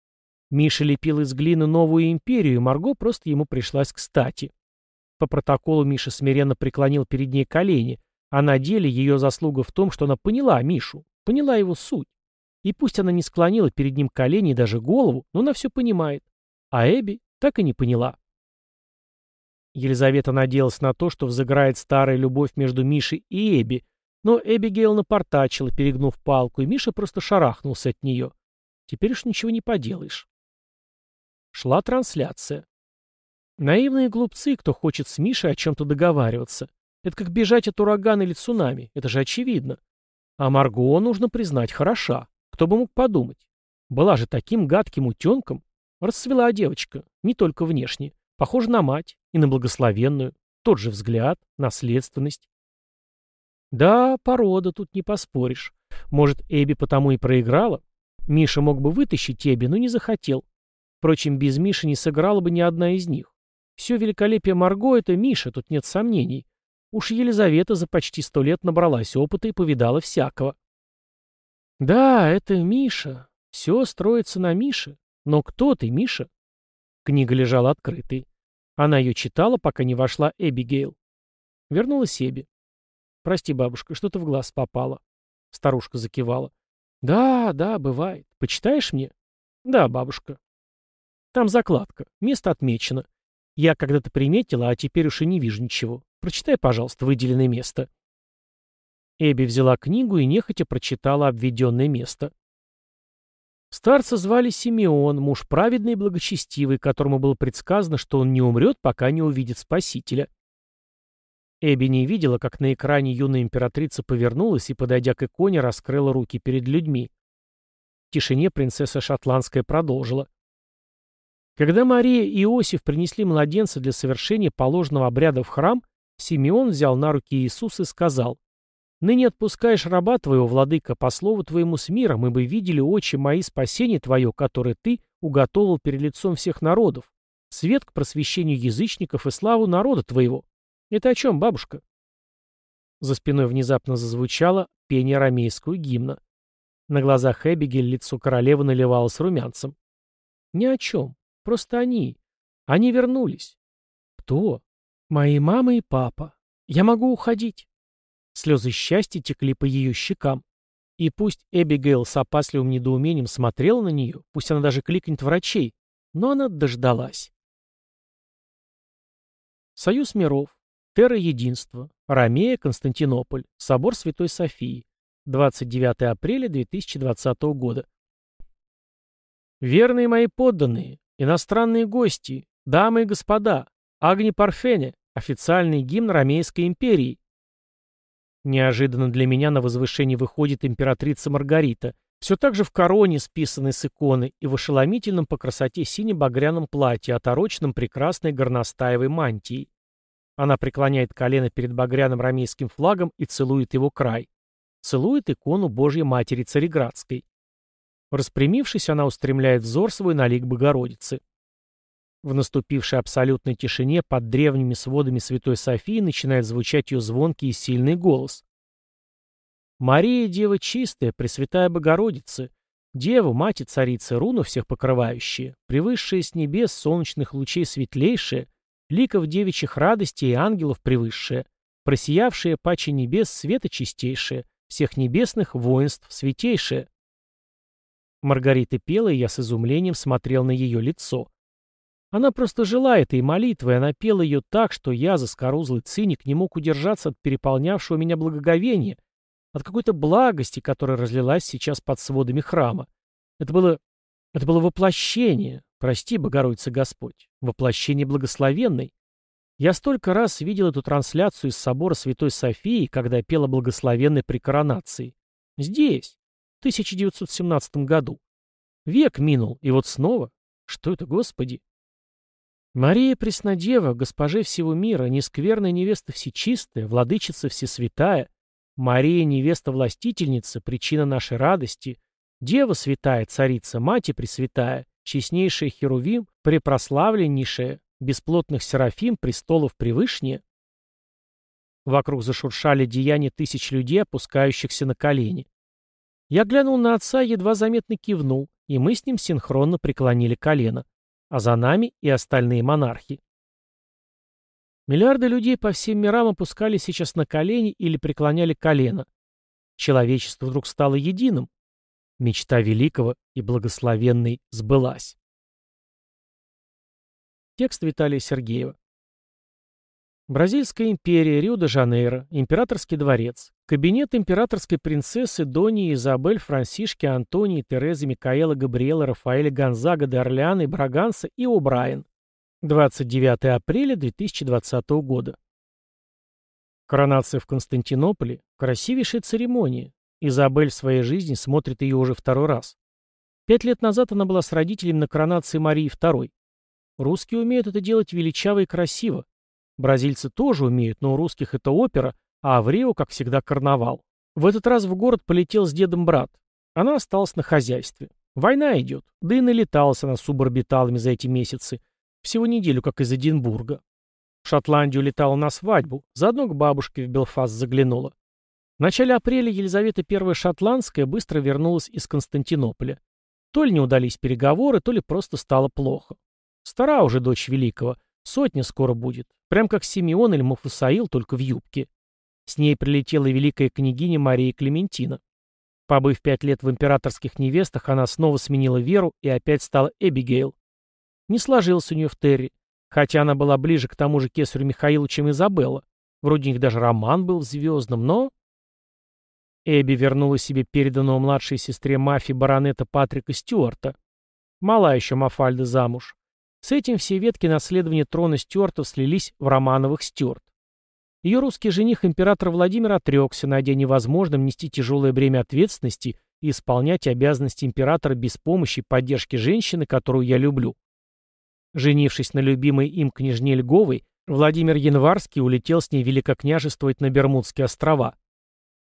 Миша лепил из глины новую империю, и Марго просто ему пришлась кстати. По протоколу Миша смиренно преклонил перед ней колени, а на деле ее заслуга в том, что она поняла Мишу, поняла его суть. И пусть она не склонила перед ним колени и даже голову, но она все понимает. А Эбби так и не поняла. Елизавета надеялась на то, что взыграет старая любовь между Мишей и Эбби, но Эбигейл напортачила, перегнув палку, и Миша просто шарахнулся от нее. Теперь уж ничего не поделаешь. Шла трансляция. Наивные глупцы, кто хочет с Мишей о чем-то договариваться. Это как бежать от урагана или цунами, это же очевидно. А Марго, нужно признать, хороша. Кто бы мог подумать. Была же таким гадким утенком. Расцвела девочка, не только внешне. Похожа на мать и на благословенную. Тот же взгляд, наследственность. Да, порода, тут не поспоришь. Может, Эбби потому и проиграла? Миша мог бы вытащить Эбби, но не захотел. Впрочем, без Миши не сыграла бы ни одна из них. Все великолепие Марго — это Миша, тут нет сомнений. Уж Елизавета за почти сто лет набралась опыта и повидала всякого. Да, это Миша. Все строится на Мише. Но кто ты, Миша? Книга лежала открытой. Она ее читала, пока не вошла Эбигейл. Вернулась Эбби. «Прости, бабушка, что-то в глаз попало». Старушка закивала. «Да, да, бывает. Почитаешь мне?» «Да, бабушка». «Там закладка. Место отмечено. Я когда-то приметила, а теперь уж и не вижу ничего. Прочитай, пожалуйста, выделенное место». Эбби взяла книгу и нехотя прочитала обведенное место. Старца звали Симеон, муж праведный и благочестивый, которому было предсказано, что он не умрет, пока не увидит Спасителя. Эбби не видела, как на экране юная императрица повернулась и, подойдя к иконе, раскрыла руки перед людьми. В тишине принцесса Шотландская продолжила. Когда Мария и Иосиф принесли младенца для совершения положенного обряда в храм, Симеон взял на руки Иисуса и сказал, Ныне отпускаешь раба твоего, владыка, по слову твоему с миром, бы видели очи мои спасение твое, которое ты уготовил перед лицом всех народов, свет к просвещению язычников и славу народа твоего. Это о чем, бабушка? За спиной внезапно зазвучало пение арамейского гимна. На глазах Эбигель лицо королевы наливалось румянцем. Ни о чем. Просто они. Они вернулись. Кто? Мои мама и папа. Я могу уходить. Слезы счастья текли по ее щекам. И пусть Эбигейл с опасливым недоумением смотрела на нее, пусть она даже кликнет врачей, но она дождалась. Союз миров. Терра Единство. Ромея, Константинополь. Собор Святой Софии. 29 апреля 2020 года. Верные мои подданные, иностранные гости, дамы и господа, Агни Парфене, официальный гимн Ромейской империи, Неожиданно для меня на возвышение выходит императрица Маргарита, все так же в короне, списанной с иконы, и в ошеломительном по красоте сине-багряном платье, отороченном прекрасной горностаевой мантией. Она преклоняет колено перед багряным рамейским флагом и целует его край. Целует икону Божьей Матери Цареградской. Распрямившись, она устремляет взор свой на лик Богородицы. В наступившей абсолютной тишине под древними сводами Святой Софии начинает звучать ее звонкий и сильный голос. «Мария, Дева чистая, Пресвятая Богородица, Дева, Мать и Царица, руну всех покрывающая, превысшая с небес солнечных лучей светлейшая, ликов девичьих радостей и ангелов превысшая, просиявшая паче небес света чистейшая, всех небесных воинств святейшая». Маргарита пела, и я с изумлением смотрел на ее лицо. Она просто жила этой молитвой, она пела ее так, что я, заскорузлый циник, не мог удержаться от переполнявшего меня благоговения, от какой-то благости, которая разлилась сейчас под сводами храма. Это было... это было воплощение, прости, Богородица Господь, воплощение благословенной. Я столько раз видел эту трансляцию из собора Святой Софии, когда пела благословенной при коронации. Здесь. 1917 году. Век минул, и вот снова. Что это, Господи? Мария Преснодева, госпоже всего мира, нескверная невеста всечистая, владычица всесвятая, Мария невеста-властительница, причина нашей радости, Дева святая, царица, мать и пресвятая, честнейшая Херувим, препрославленнейшая, бесплотных серафим, престолов превышнее. Вокруг зашуршали деяния тысяч людей, опускающихся на колени. Я глянул на отца, едва заметно кивнул, и мы с ним синхронно преклонили колено а за нами и остальные монархи. Миллиарды людей по всем мирам опускали сейчас на колени или преклоняли колено. Человечество вдруг стало единым. Мечта великого и благословенной сбылась. Текст Виталия Сергеева. Бразильская империя, Рио-де-Жанейро, Императорский дворец, кабинет императорской принцессы Донии Изабель Франсишки Антонии Терезы Микаэла Габриэла Рафаэля Гонзага де Орлеана и Браганса и О'Брайен. 29 апреля 2020 года. Коронация в Константинополе – красивейшая церемония. Изабель в своей жизни смотрит ее уже второй раз. Пять лет назад она была с родителями на коронации Марии II. Русские умеют это делать величаво и красиво, Бразильцы тоже умеют, но у русских это опера, а в Рио, как всегда, карнавал. В этот раз в город полетел с дедом брат. Она осталась на хозяйстве. Война идет, да и налеталась она суборбиталами за эти месяцы. Всего неделю, как из Эдинбурга. В Шотландию летала на свадьбу, заодно к бабушке в Белфаст заглянула. В начале апреля Елизавета I Шотландская быстро вернулась из Константинополя. То ли не удались переговоры, то ли просто стало плохо. Стара уже дочь Великого, Сотня скоро будет. Прям как Симеон или Муфусаил, только в юбке. С ней прилетела великая княгиня Мария Клементина. Побыв пять лет в императорских невестах, она снова сменила веру и опять стала Эбигейл. Не сложилось у нее в Терри, хотя она была ближе к тому же кесарю Михаилу, чем Изабелла. Вроде них даже роман был звездным, но... Эбби вернула себе переданного младшей сестре мафии баронета Патрика Стюарта. Мала еще Мафальда замуж. С этим все ветки наследования трона Стюартов слились в Романовых Стюарт. Ее русский жених император Владимир отрекся, найдя невозможным нести тяжелое бремя ответственности и исполнять обязанности императора без помощи и поддержки женщины, которую я люблю. Женившись на любимой им княжне Льговой, Владимир Январский улетел с ней великокняжествовать на Бермудские острова.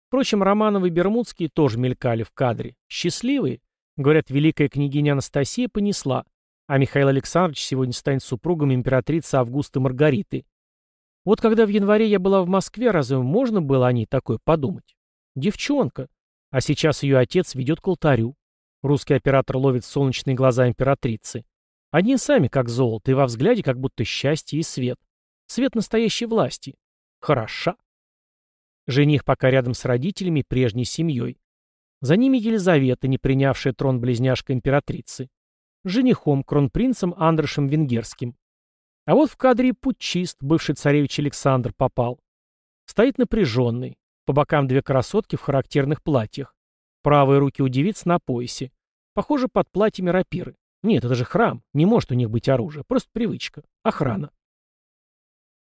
Впрочем, Романовы Бермудские тоже мелькали в кадре. Счастливые. Говорят, великая княгиня Анастасия понесла. А Михаил Александрович сегодня станет супругом императрицы Августы Маргариты. Вот когда в январе я была в Москве, разве можно было о ней такое подумать? Девчонка. А сейчас ее отец ведет к алтарю. Русский оператор ловит солнечные глаза императрицы. Они сами как золото, и во взгляде как будто счастье и свет. Свет настоящей власти. Хороша. Жених пока рядом с родителями прежней семьей. За ними Елизавета, не принявшая трон близняшка императрицы женихом, кронпринцем Андрошем Венгерским. А вот в кадре путчист, бывший царевич Александр, попал. Стоит напряженный. По бокам две красотки в характерных платьях. Правые руки у девиц на поясе. Похоже, под платьями рапиры. Нет, это же храм. Не может у них быть оружие. Просто привычка. Охрана.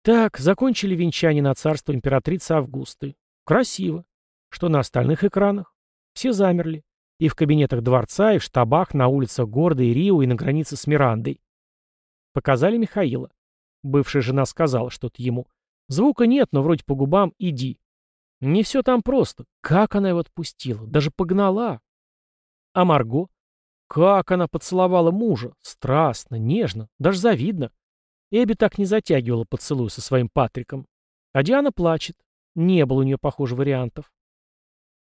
Так, закончили венчание на царство императрицы Августы. Красиво. Что на остальных экранах? Все замерли. И в кабинетах дворца, и в штабах, на улицах города и Рио, и на границе с Мирандой. Показали Михаила. Бывшая жена сказала что-то ему. Звука нет, но вроде по губам «иди». Не все там просто. Как она его отпустила? Даже погнала. А Марго? Как она поцеловала мужа? Страстно, нежно, даже завидно. Эбби так не затягивала поцелуй со своим Патриком. А Диана плачет. Не было у нее, похоже, вариантов.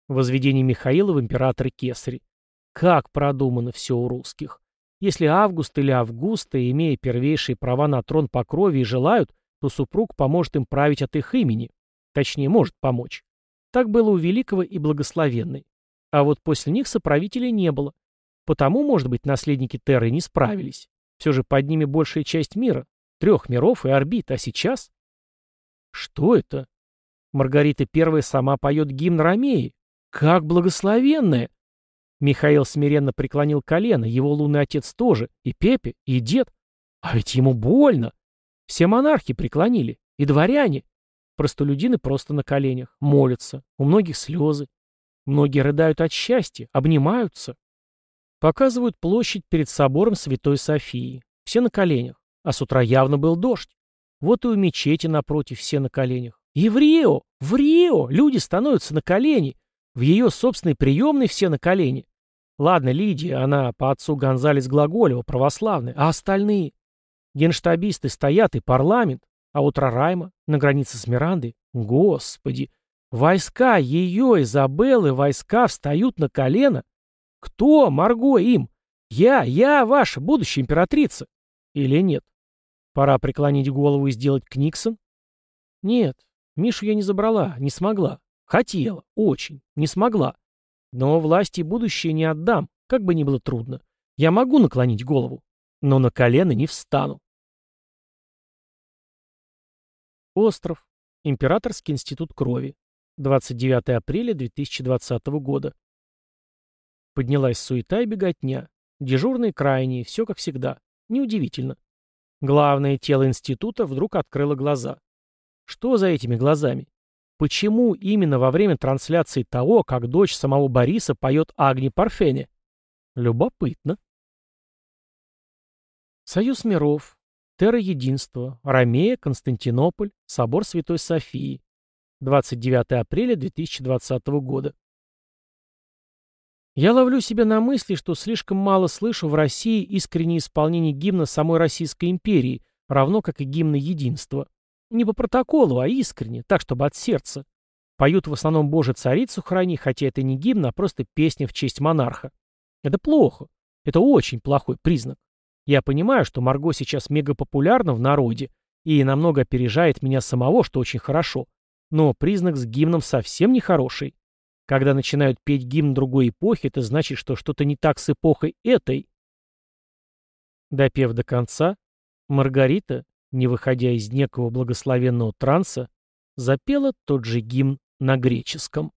Возведение Михаила в императоры Кесари. Как продумано все у русских. Если Август или Августа, имея первейшие права на трон по крови и желают, то супруг поможет им править от их имени. Точнее, может помочь. Так было у Великого и Благословенной. А вот после них соправителей не было. Потому, может быть, наследники Терры не справились. Все же под ними большая часть мира. Трех миров и орбит. А сейчас? Что это? Маргарита Первая сама поет гимн Ромеи. Как благословенное! Михаил смиренно преклонил колено, его лунный отец тоже, и Пепе, и дед. А ведь ему больно. Все монархи преклонили, и дворяне. Простолюдины просто на коленях, молятся, у многих слезы. Многие рыдают от счастья, обнимаются. Показывают площадь перед собором Святой Софии. Все на коленях. А с утра явно был дождь. Вот и у мечети напротив все на коленях. И в Рио, в Рио люди становятся на колени. В ее собственной приемной все на колени. Ладно, Лидия, она по отцу Гонзалес Глаголева, православная, а остальные? Генштабисты стоят и парламент, а вот Рарайма на границе с Мирандой, господи, войска ее, Изабеллы, войска встают на колено. Кто, Марго, им? Я, я ваша будущая императрица. Или нет? Пора преклонить голову и сделать Книксон? Нет, Мишу я не забрала, не смогла. Хотела, очень, не смогла. Но власти будущее не отдам, как бы ни было трудно. Я могу наклонить голову, но на колено не встану. Остров. Императорский институт крови. 29 апреля 2020 года. Поднялась суета и беготня. Дежурные крайние, все как всегда. Неудивительно. Главное тело института вдруг открыло глаза. Что за этими глазами? Почему именно во время трансляции того, как дочь самого Бориса поет Агни Парфене? Любопытно. Союз миров. Терра-единство. Ромея, Константинополь. Собор Святой Софии. 29 апреля 2020 года. Я ловлю себя на мысли, что слишком мало слышу в России искреннее исполнение гимна самой Российской империи, равно как и гимна единства. Не по протоколу, а искренне, так, чтобы от сердца. Поют в основном «Боже, царицу храни», хотя это не гимн, а просто песня в честь монарха. Это плохо. Это очень плохой признак. Я понимаю, что Марго сейчас мегапопулярна в народе и намного опережает меня самого, что очень хорошо. Но признак с гимном совсем не хороший. Когда начинают петь гимн другой эпохи, это значит, что что-то не так с эпохой этой. Допев до конца, Маргарита, не выходя из некого благословенного транса, запела тот же гимн на греческом.